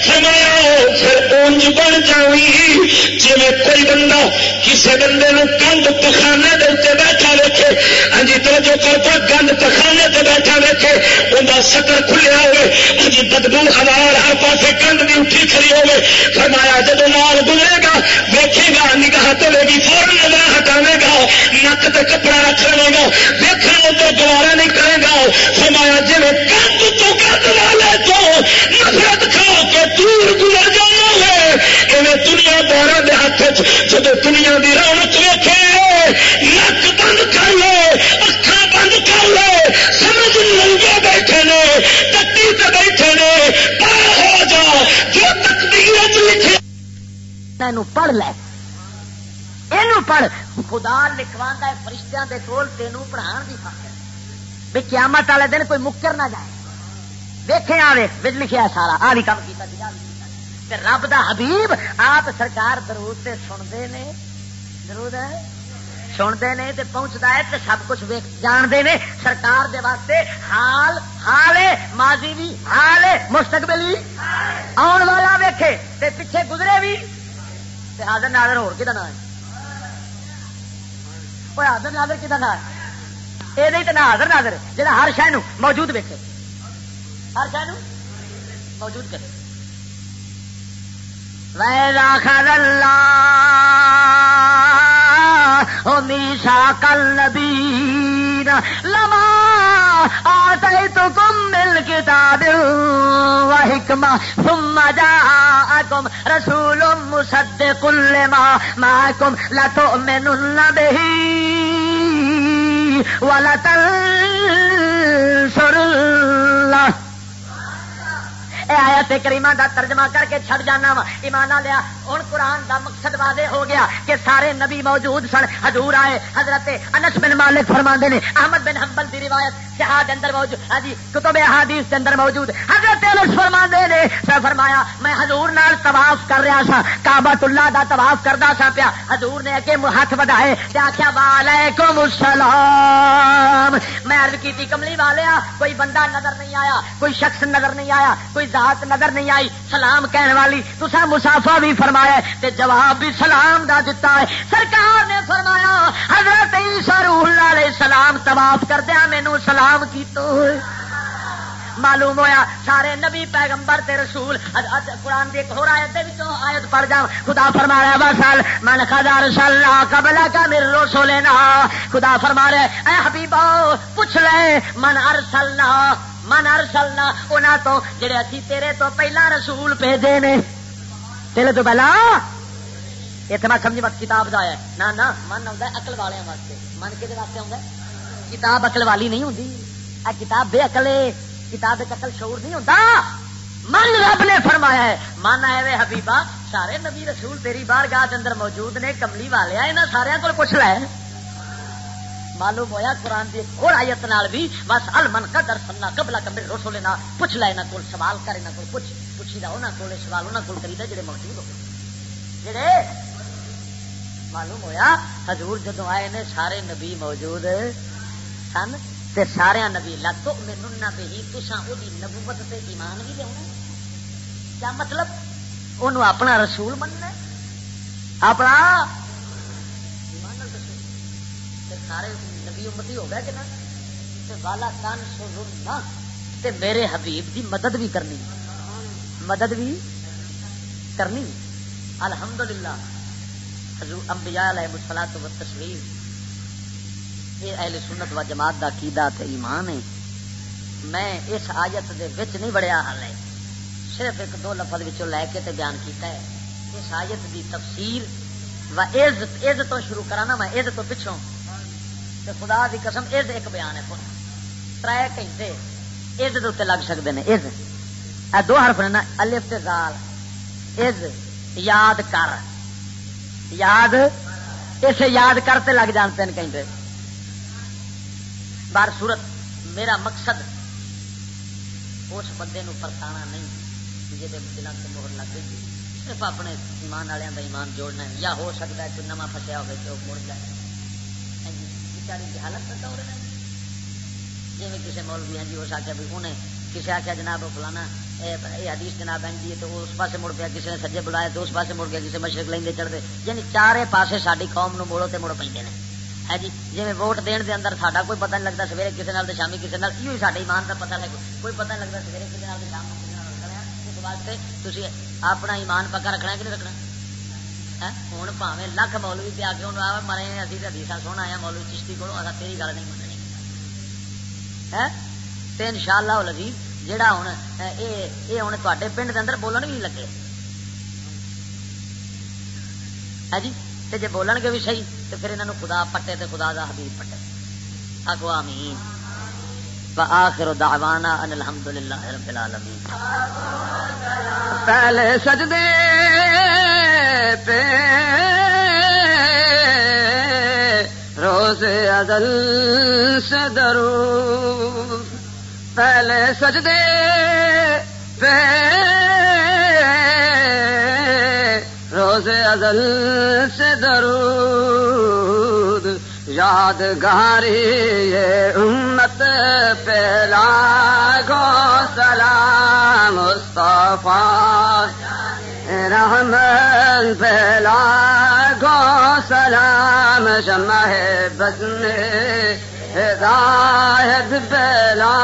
فرمایا پھر اونج بن جاؤں جی کوئی بندہ کسی بندے کند پخانے کے بیٹھا رکھے ہاں جی تو جو کرتا گند پخانے سے بیٹھا ویکے انہیں سکر کھلیا ہوئے ہاں جی بدبو ہمار ہر پاس گند بھی اٹھی کھڑی ہوئے۔ فرمایا جب مال گزرے گا دیکھے گا، نگاہ چلے گی فورن نظر ہٹانے گا، نک تے کپڑا رکھ لے گا دیکھنا تو گوارا نہیں کرے گا۔ فرمایا جی گند تو گند والے تو نفرت کھا کے دور گزر جانا ہے انہیں دنیا دورہ دے ہاتھ جب دنیا کی رونق ویکے نک بند کر لو اکھا بند کر لو سمجھ لنگے بیٹھے نے ٹٹی سے بیٹھے نے پار ہو جا، جو تقدیر لکھے۔ پڑھ لے۔ یہ پڑھ۔ خدا لکھوا فرشتیاں دے کول تینوں پڑھان کی فخر بھی قیامت والے دن کوئی مکر نہ جائے۔ ویخے آئے بج لکھا سارا، آ بھی کام کیا جی رب دا حبیب آپ سرکار درود سے سنتے نے، درود ہے؟ سنتے ہیں تو پہنچتا ہے تو سب کچھ جانتے ہیں سرکار دے واسطے حال حال ماضی بھی حال مستقبل بھی آن والا ویکھے۔ تے پیچھے گزرے بھی۔ تے حاضر نادر ہو کتا نام ہے؟ حاضر نادر کتا نام ہے؟ یہ نہیں تو نہ حاضر نادر جہاں ہر شہ موجود ویکے ہر شہ موجود کرے۔ ویلا اللہ میشا کل نبی لما آتے تو کم مل ثم جاءکم رسول مصدق لما معکم لتؤمنن بہی ولتنصر اللہ آیا کریما دا ترجمہ کر کے چھڑ جانا وا۔ ایمان لیا۔ ہوں قرآن دا مقصد واضح ہو گیا کہ سارے نبی موجود سن۔ حضور آئے۔ حضرت انس بن مالک فرما نے۔ احمد بن حنبل دی روایت شہاد اندر موجود۔ ہاں جی کتب احادیث کے اندر موجود۔ حضرت انس فرما نے۔ فرمایا، میں حضور نال طواف کر رہا سا۔ کعبۃ اللہ دا طواف کردا سا پیا۔ حضور نے اگے ہاتھ بڑھائے تے آکھیا، وعلیکم السلام۔ میں عرض کیتی کملی والیا، کوئی بندہ نظر نہیں آیا، کوئی شخص نظر نہیں آیا، کوئی ذات نظر نہیں آئی، سلام کہنے والی تسا مسافا بھی فرمایا تے جواب بھی سلام دا دتا ہے۔ سرکار نے فرمایا، حضرت روح علیہ السلام طواف کردیا مینو سلام کی تو معلوم ہویا، سارے نبی پیغمبر تے رسول قرآن دی ایک اور آیت دے وچوں آیت پڑھ جاؤ خدا فرما رہا ہے وصل من خدا رسول قبل کا مر رسولنا خدا فرما رہا ہے اے حبیبا پوچھ لے، من ارسلنا؟ من ارسلنا؟ انہاں تو، جڑے اسی تیرے تو پہلا رسول بھیجے نے۔ تیرے تو پہلا اتنے میں سمجھ مت کتاب کا ہے۔ نہ نہ، من آتا ہے اقل والے واسطے۔ من کہ واسطے آتا کتاب اقل والی نہیں ہوتی کتاب بے اقل کتاب اقل شعور نہیں ہوتا من رب نے فرمایا ہے۔ مانا ہے حبیبا سارے نبی رسول تیری بار گاہ اندر موجود نے، کملی والے یہاں سارے کو پوچھ لے۔ معلوم ہوا قرآن کی ایک اور آیت نال بھی بس المن قدر سننا قبلہ کمبل روسو لینا، پوچھ لے یہاں کو سوال کر یہاں کو پوچھ پوچھی دا انہوں کو سوال انہوں کو کری جڑے موجود ہو۔ جڑے؟ معلوم ہویا؟ حضور جدو آئے نے، سارے نبی موجود سن۔ تے سارے نبی لگو مینو نہ بھی تسا وہ نبوت تے ایمان بھی لیا کیا مطلب؟ انہوں اپنا رسول مننا اپنا سارے نبی امتی ہو گیا کہ نہ؟ والا کان سو تے میرے حبیب دی مدد بھی کرنی مدد بھی کرنی الحمدللہ۔ حضور انبیاء علیہ الصلوۃ والتسلیم۔ یہ اہل سنت و جماعت دا عقیدہ تے ایمان ہے۔ میں اس آیت دے وچ نہیں بڑیا حال ہے صرف ایک دو لفظ وچوں لے کے تے بیان کیتا ہے۔ اس آیت دی تفسیر و عزت عزت تو شروع کرانا میں عزت تو پچھوں۔ تے خدا دی قسم عز ایک بیان ہے۔ ترے گھنٹے عز دے اوتے لگ سکدے نے۔ عز اے دو حرف نے نا، الف تے زال۔ عز یاد کر۔ یاد، اسے یاد کرتے لگ جان تین گھنٹے بار صورت، میرا مقصد اس بندے نو پرتانا نہیں دلوں سے مہر لگ گئی۔ صرف اپنے ایمان والوں کا ایمان جوڑنا ہے، یا ہو سکتا ہے کوئی نواں فسیا ہاں جی، ہو تو مڑ جائے۔ بچاری کی حالت پتا ہو رہا جی کسی مولوی ہاں جی اس آخیا بھی انہیں کسی آخیا جناب فلانا یہ حدیث جناب ہیں جی تو اس پاسے مڑ پیا کسی نے سجے بلایا تو اس پاسے مڑ گیا کسی مشرق لیں چڑھتے یعنی چارے پاسے ساری قوم نو موڑو تے مڑ پہ ہے جی جی ووٹ دین دے اندر ساڈا کوئی پتہ نہیں لگتا سویرے کسی نال شامی کسی نال یہ سارے ایمان کا پتہ لگ کوئی پتہ نہیں لگتا سویرے کسی نال شام واسطے تھی اپنا ایمان پکا رکھنا کہ نہیں رکھنا ہوں پاوے لکھ مولوی پہ آ کے انہوں مرے ابھی حدیث سونا آیا مولوی چشتی کو تیری گل نہیں مننی تو ان شاء اللہ لگی جہا ہوں یہ ہوں تے پنڈ کے اندر بولن بھی لگے ہے جی تے جے بولن گے بھی صحیح تو پھر انہوں خدا پٹے تے خدا دا حبیب پٹے۔ اگو آمین۔ وآخر دعوانا ان الحمدللہ رب العالمین۔ پہلے سجدے پہ روز ازل سے درو۔ پہلے سجدے پہ روز ازل سے درود، یادگاری امت پہلا گو سلام، مصطفیٰ رحمت پہلا گو سلام شمع بزن ہدایت پہلا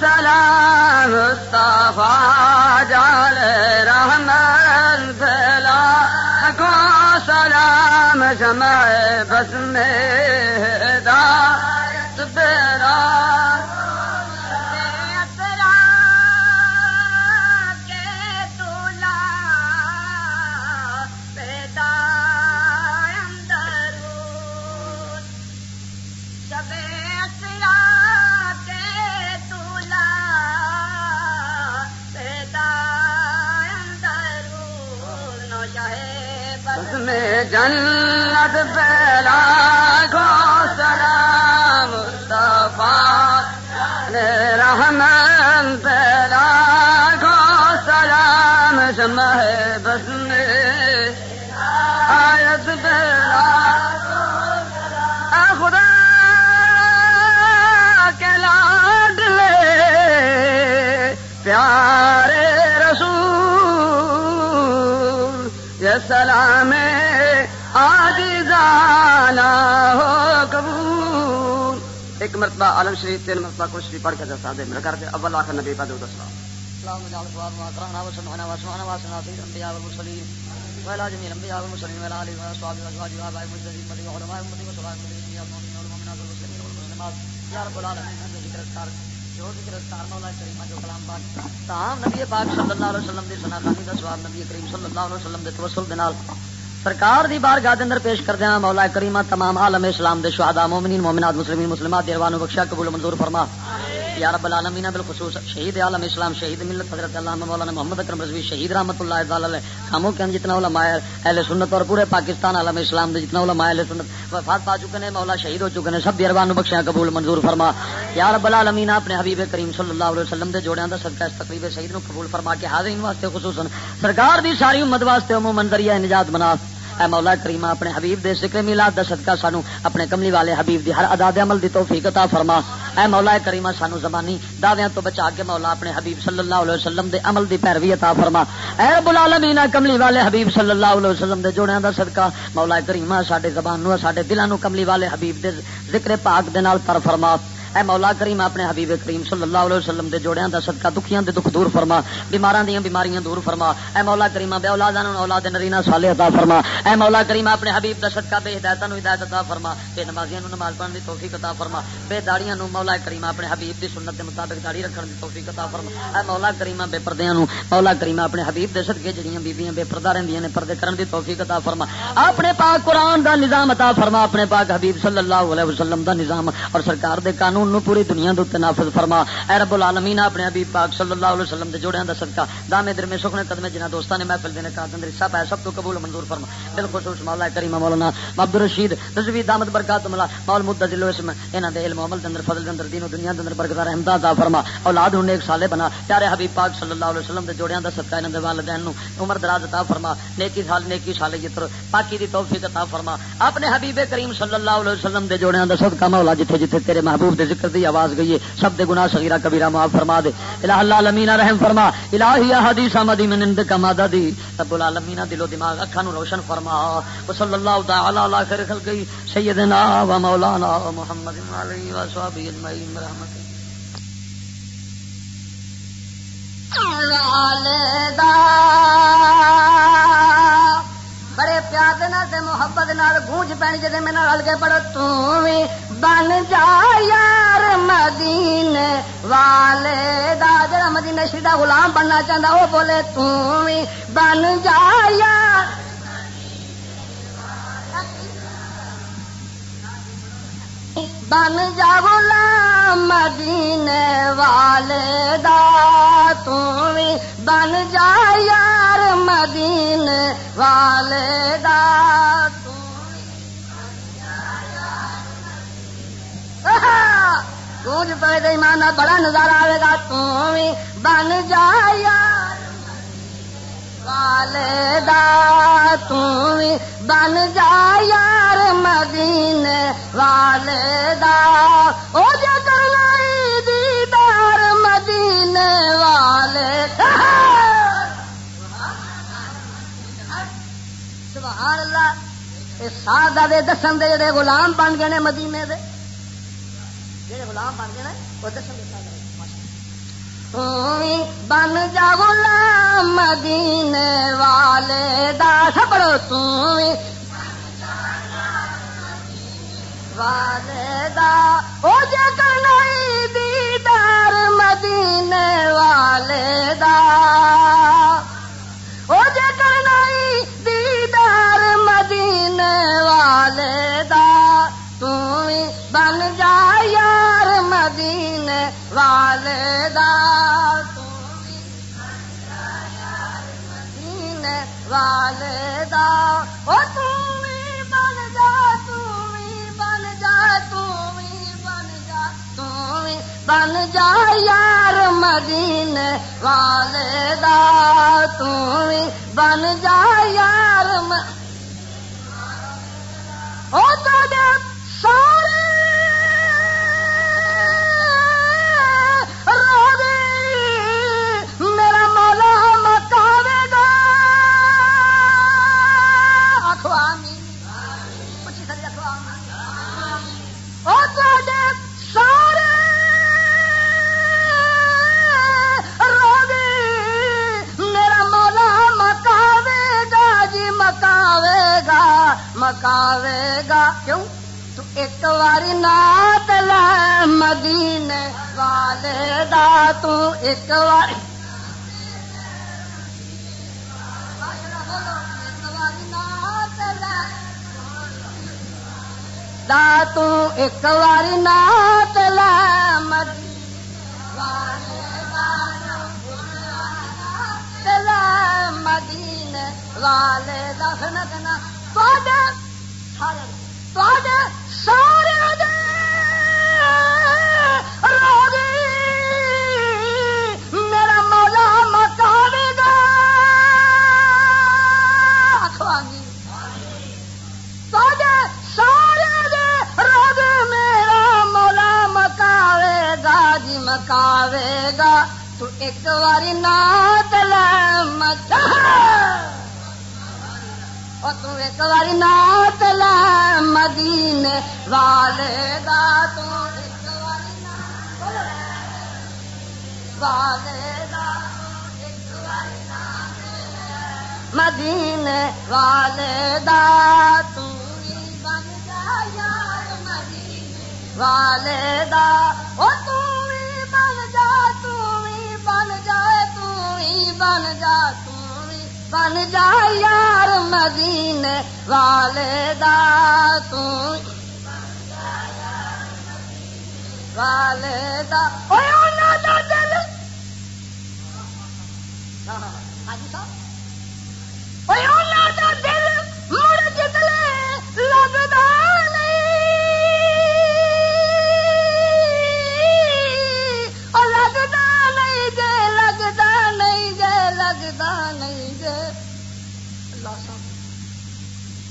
سلام مصطفیٰ جال رحمت پھیلا۔ کو سلام جمع بس میں جنت پہلا گو سلام مصطفیٰ رحمن پہلا گو سلام شمع بس میں آیت پہلا خدا کے لاڈ لے پیارے سلام آج جانا مرتبہ عالم شریف تین مرتبہ کل شریف پڑھ کے دسا دے میرا کر کے اول آخر نبی پہ دو دسا اللهم اجعل ثوابنا واكرمنا وسمعنا واسمعنا واسمعنا في الانبياء والمرسلين وعلى جميع الانبياء والمرسلين وعلى اله واصحابه وازواجه وابائه المجتهدين من علماء امتي وصلاه المؤمنين والمؤمنين والمؤمنات والمسلمين والمسلمات يا رب العالمين انت ذكر اذكار جو ذکر اذکار مولا کریم جو کلام پاک۔ تمام نبی پاک صلی اللہ علیہ وسلم دی سنا خانی دا ثواب نبی کریم صلی اللہ علیہ وسلم دے توسل دے نال سرکار دی بارگاہ دے اندر پیش کردیا مولا کریمہ تمام عالم اسلام دے شہداء، مومنین، مومنات، مسلمین، مسلمات دیروانو بخشا قبول منظور فرما۔ آمین یا رب العالمین، بالخصوص شہید عالم اسلام، شہید ملت حضرت علامہ مولانا محمد اکرم رضوی، شہید رحمت اللہ تعالی علیہ، خاموں کے جتنا علماء اہل سنت اور پورے پاکستان عالم اسلام دے جتنا علماء اہل سنت وفات پا چکے ہیں، مولا شہید ہو چکے ہیں، سب دی روانو بخشا قبول منظور فرما۔ یا رب العالمین، اپنے حبیب کریم صلی اللہ علیہ وسلم دے جوڑیاں دا صدقہ اس تقریب شہید نو قبول فرما کے حاضرین واسطے خصوصا سرکار دی ساری امت واسطے عموما ذریعہ نجات بنا اے مولا کریمہ اپنے حبیب دے ذکر میلاد دا صدقہ سانو اپنے کملی والے حبیب دی ہر ادا دے عمل دی توفیق عطا فرما۔ اے مولا کریمہ سانو زبانی دعویاں تو بچا کے مولا اپنے حبیب صلی اللہ علیہ وسلم دے عمل دی پیروی عطا فرما۔ اے رب العالمین کملی والے حبیب صلی اللہ علیہ وسلم دے جوڑیاں دا صدقہ مولا کریمہ ساڈے زبان نو، ساڈے دلاں نو کملی والے حبیب دے ذکر پاک دے نال تر فرما۔ اے مولا کریم، اپنے حبیب کریم صلی اللہ علیہ وسلم دے جوڑیاں دا صدقہ، دکھیاں دے دکھ دور فرما، بیماراں دیاں بیماریاں دور فرما۔ اے مولا کریم بے اولاداں نوں، اولاد نرینا صالح عطا فرما۔ اے مولا کریم، اپنے حبیب دا صدقہ بے ہدایتاں نوں ہدایت عطا فرما۔ بے نمازیاں نوں نماز پڑھن دی توفیق عطا فرما۔ بے داڑیاں نوں مولا کریم، اپنے حبیب دی سنت دے مطابق داڑھی رکھن دی توفیق عطا فرما۔ اے مولا کریم، بے پردیاں نوں، مولا کریم، اپنے حبیب دے صدقے جڑیاں بیبییاں بے پردہ رہندیاں نے پردے کرن دی توفیق عطا فرما۔ اپنے پاک قرآن دا نظام عطا فرما۔ اپنے پاک حبیب صلی اللہ علیہ وسلم دا نظام اور سرکار دے قانون قانون نو پوری دنیا دے نافذ فرما۔ اے رب العالمین، اپنے حبیب پاک صلی اللہ علیہ وسلم دے جوڑیاں دا صدقہ۔ دامے در میں سکھنے قدمے جنہ دوستاں نے محفل دینے کا اندر حصہ پایا سب تو قبول منظور فرما۔ بالخصوص مولا کریم مولانا عبد الرشید رضوی دامت برکات مولا مول مدذل اسم انہاں دے علم عمل دے اندر فضل دے اندر، دین و دنیا دے اندر برکت رحمت عطا فرما۔ اولاد ہونے ایک سالے بنا۔ پیارے حبیب پاک صلی اللہ علیہ وسلم دے جوڑیاں دا صدقہ انہاں دے والدین نو عمر دراز عطا فرما۔ نیکی سال نیکی سال یتر پاکی دی توفیق عطا فرما۔ اپنے حبیب کریم صلی اللہ علیہ وسلم دے جوڑیاں دا صدقہ مولا، جتھے جتھے تیرے محبوب دے ذکر دی آواز گئی ہے۔ سب دے گناہ صغیرہ کبیرہ معاف فرما دے۔ الہ اللہ العالمین رحم فرما۔ الہی حدیث مدی من اند کا مددی۔ رب العالمین دل و دماغ اکھاں نو روشن فرما۔ وصلی اللہ تعالی علی خیر خلق سیدنا و مولانا محمد علیہ و صحابہ اجمعین برحمتہ۔ بڑے پیار دے محبت نال گونج پینی جی میرے رل کے پڑھو تھی بن جا یار مدین، والے دا جڑا مدینہ شری دا غلام بننا چاہتا وہ بولے تھی بن جا یار بن جا غلام مدینے والے دا تھی بن جا یار مدینے والے دا۔ گونج پہ دے مانا بڑا نظارہ آئے گا تھی بن جا یار والے دا تھی بن جا یار مدینے والے دا۔ او جگہ دیدار مدینے والے۔ سبحان اللہ سادہ دے دسن دے جڑے غلام بن گئے مدینے دے۔ جڑے غلام بن گئے وہ دسن دے بن جا غلام مدینے والے دا۔ اچھا سپڑو تھی والے دا او جگہ نہیں دیدار مدینے والے دا او جگہ نہیں دیدار مدینے والے دا بن جا یار مدینے والے دا مدینے والے او تھی بن بن جا یار مدینے والے دا تھی بن جا یار او تو سارے مکاوے گا کیوں؟ تو ایک واری نات لے مدینے والے دا، تو ایک واری دا، تو ایک واری نات لے مدینے مدینے والے دفن کنا سارے میرا مولا مکاوے گا اخوانی سارے روگ میرا مولا مکاوے گا جی مکاوے گا تو ایک باری نات لے مچا نات لے مدینے والے دا تو ایک باری والے دا مدینے والے دا تو بن جا یار مدینے والے دا او تو بن جا تو بن جائے تو بن جا تو بن جا یار مدینے والے دا تو دا صاحب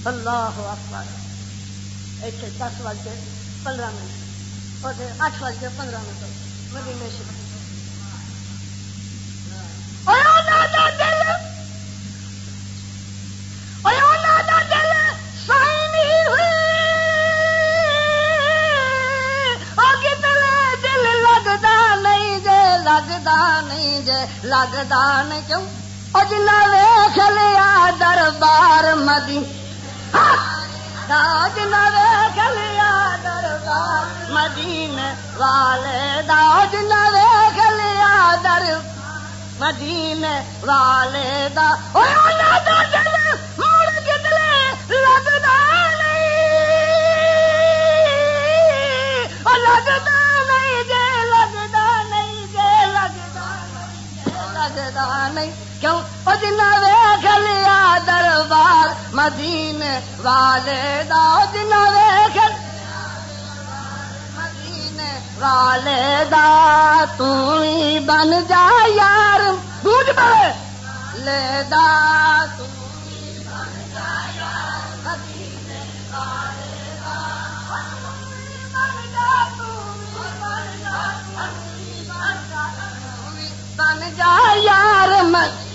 اللہ اکبر۔ ایتھے دس بج کے پندرہ منٹ۔ اور اٹھ بج کے پندرہ منٹ۔ مدینے سے دل۔ لگتا نہیں جے لگتا نہیں کیوں؟ اور جنا ویخ لیا دربار مدی جنا ویخ لیا دربار مدین والے دا جنا در مدین والے دا مڑ کتنے لگتا نہیں لگتا نہیں جے لگتا نہیں جے لگتا نہیں لگتا نہیں کیوں ویخ لیا دربار مدین والے دا جنا ویخ مدین والے دا۔ تو ہی بن جا یار، بوجھ پڑے۔ لے دا۔ تو بن جا یار مت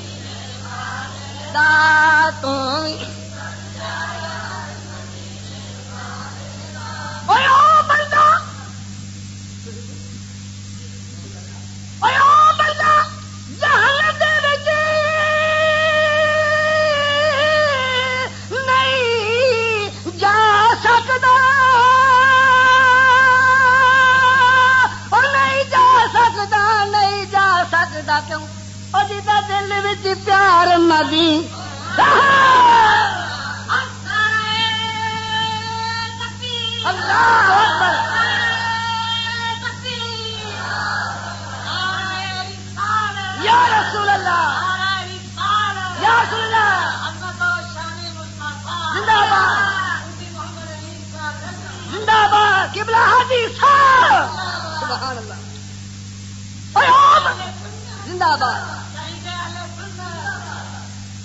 تم۔ وچ پیار مدی اللہ اکبر یا رسول اللہ۔ یا رسول اللہ۔ زندہ باد۔ زندہ باد۔ قبلہ حاجی صاحب سبحان اللہ۔ زندہ باد بندہ جہنم دے وچ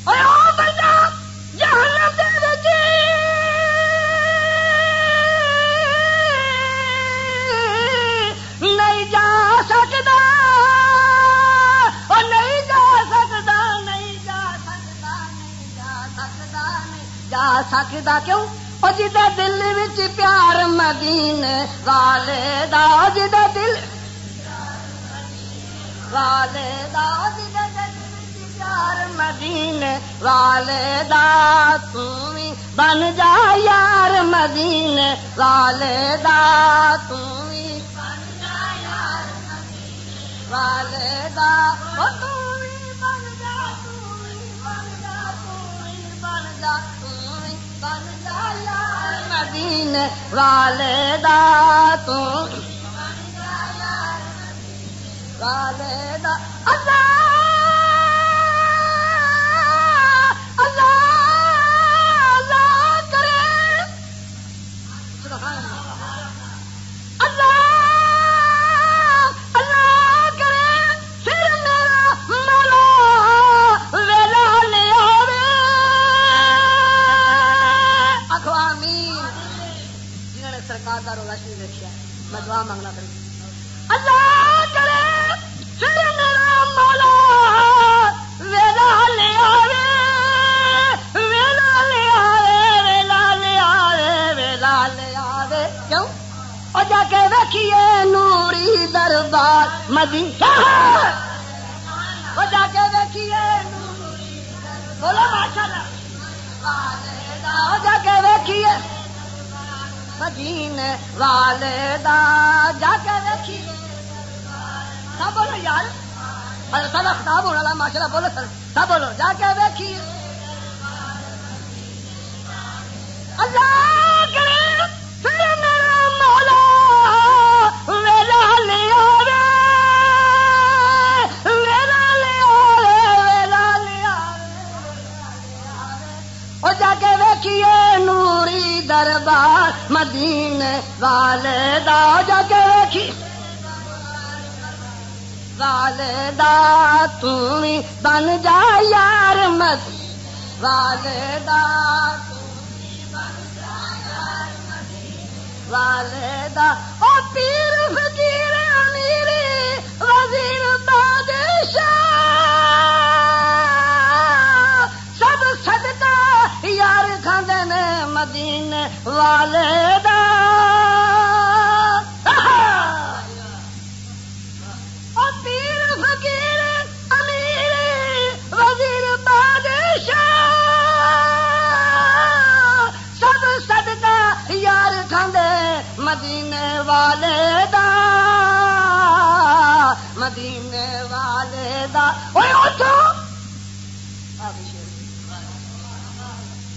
نہیں جا سکتا نہیں جا سکتا نہیں جا سکتا نہیں جا سکتا نہیں جا سکتا کیوں؟ اور جدا دل وچ پیار مدین، والے دا دل والے دا دل مدین والے دا تھی بن جا یار مدین والے دا تھی والے دا بن جا بن جا بن جا بن جا یار مدین والے دا والے دا اللہ پاک کا روزہ رکھا میں دعا مانگنا کروں۔ جا کے رکھیے نوری دربار، مدینہ۔ وہ جا کے دیکھیے بولو ماشاء اللہ جا کے دیکھیے مدینے والدہ جا کے رکھی سب بولو یار۔ سب خطاب ہونے والا ماشاء اللہ بولو سر۔ سب بولو جا کے دیکھی Yeah. دربار مدینے والے دا جگ رکھی والے دا تھی بن جا یار مد۔ والے دا والے دا پیر فقیر امیر وزیر آخد نے مدینے والے دا۔ وزیر بادشاہ یار کھاندے مدینے والے دا۔ مدینے والے دا۔ اوے اٹھو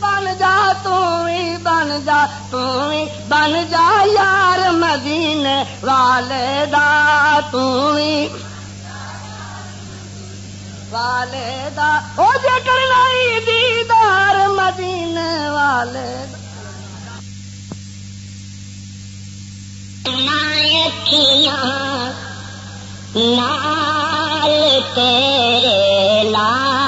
بن جا، تو بن جا، تو بن جا یار مدین والے دا، تو والے دا. او جے کرنا دیدار مدین والے دا. نال تیرے لال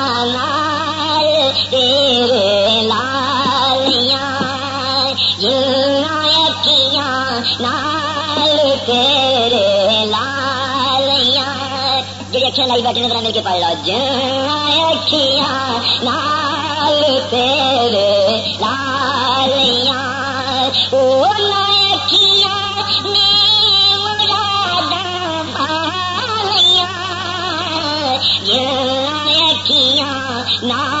لائی بیٹھے ذرا مل کے پائے لا جیا لال تیرے لالیاں۔ او لائکیا مراد پالیاں۔ جیا لال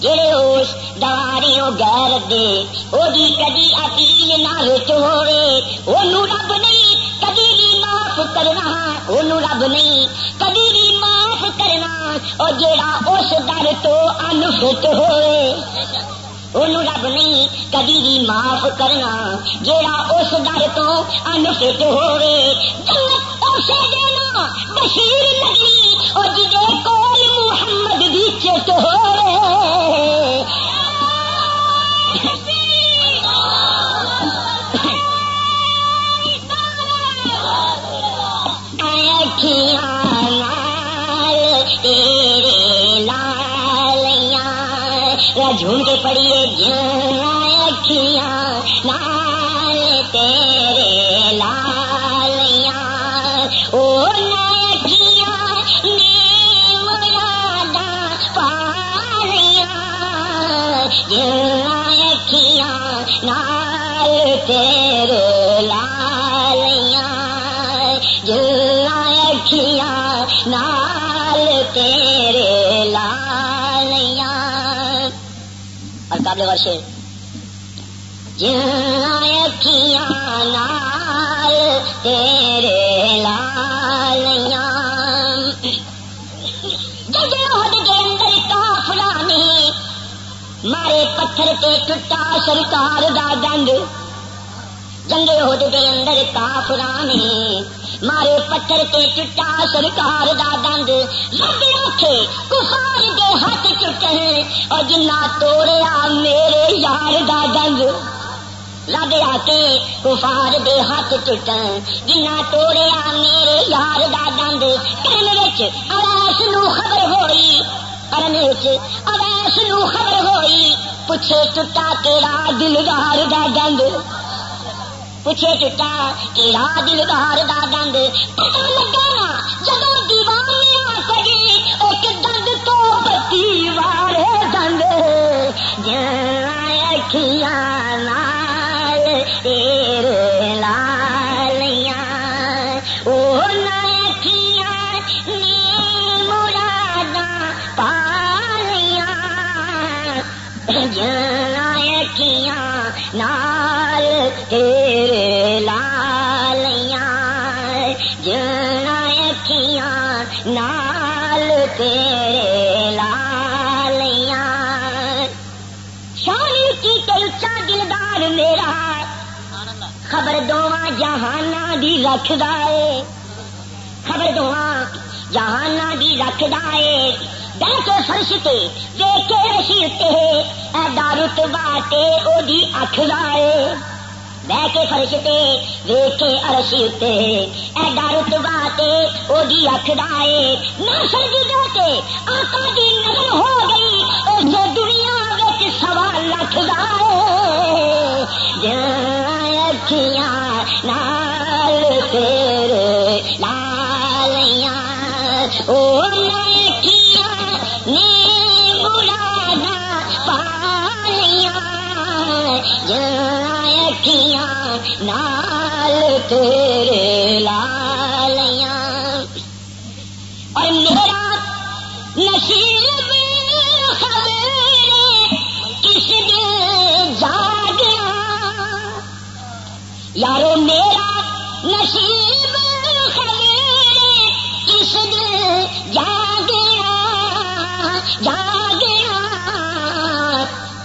جڑے ہوش دواریوں غیرت دے او دی کدی اپیل نہ لٹ ہوئے۔ او رب نہیں، کدی بھی معاف کرنا او رب نہیں، کدی بھی معاف کرنا۔ اور جیڑا اس در تو انفٹ ہوئے ان رب نہیں، کدی بھی معاف کرنا۔ جیڑا اس در تو انفٹ ہوئے، جنت اسے دینا بشیر لگی اور جدے کول محمد بھی چت ہوئے جھوم کے پڑیے جکھیاں لال تیرے نال تیرے لالیاں جکھیاں نال تیرے لالیاں اور قابل نال تیرے لالیاں مارے پتھر تے ٹوٹا سرکار دا ڈنڈ جنگے ہد کے اندر کافلا نے مارے پتھر تے ٹوٹا سرکار دا ڈنڈ رب آخے کفار دے ہاتھ چٹے اور جنا توڑیا میرے یار دا ڈنڈ لگ آ کے کفار دے ہاتھ ٹوٹن جنا توڑیا میرے یار دا ڈنڈ کرن وچ اویس نو خبر ہوئی کرن وچ اویس نو خبر ہوئی، پوچھے ٹوٹا تیرا دلدار دا گند پوچھے ٹوٹا تیرا دلدار دا گند پتا لگا نا جدو دیوانے آ سکے ایک دند تو بتی وارے دند۔ جکھیاں نال، تیرے لالیاں جکھیاں نال، تیرے لالیاں شانی کی تلچا دلدار میرا، خبر دواں جہانا دی رکھدا ہے خبر دواں جہانا دی رکھدا ہے بہ کے فرش تے دیکھ کے رشی تے ایڈا رتبا تے او دی اکھ ہے بہ کے فرش تے دیکھ کے ارشی تے ایڈا رتبا تے او دی اکھ ہے نہ سجدے تے آقا دی نظر ہو گئی اس دنیا وچ سوا لکھ دا اکھیاں نال تیرے لالیاں او نکھیاں جکھیاں نال تیرے لالیاں۔ اور میرا نصیب خبر کس دن جاگیا یارو میرا نصیب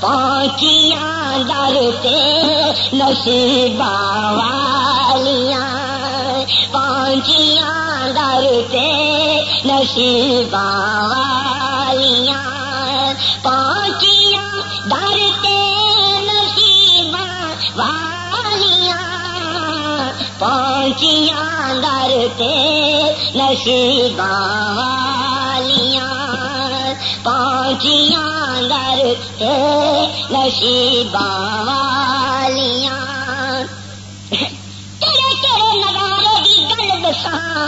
پہنچیاں در تے نصیب والیاں پہنچیاں در تے نصیب والیاں پہنچیاں در تے نصیب والیاں پہنچیاں در تے نصیب والیاں پہنچیاں در تے نصیب والیاں۔ تیرے تیرے نظارے دی گل دساں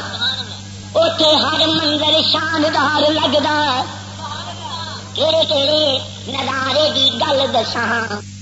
اوتے ہر منظر شاندار لگدا۔ تیرے تیرے نظارے دی گل دساں۔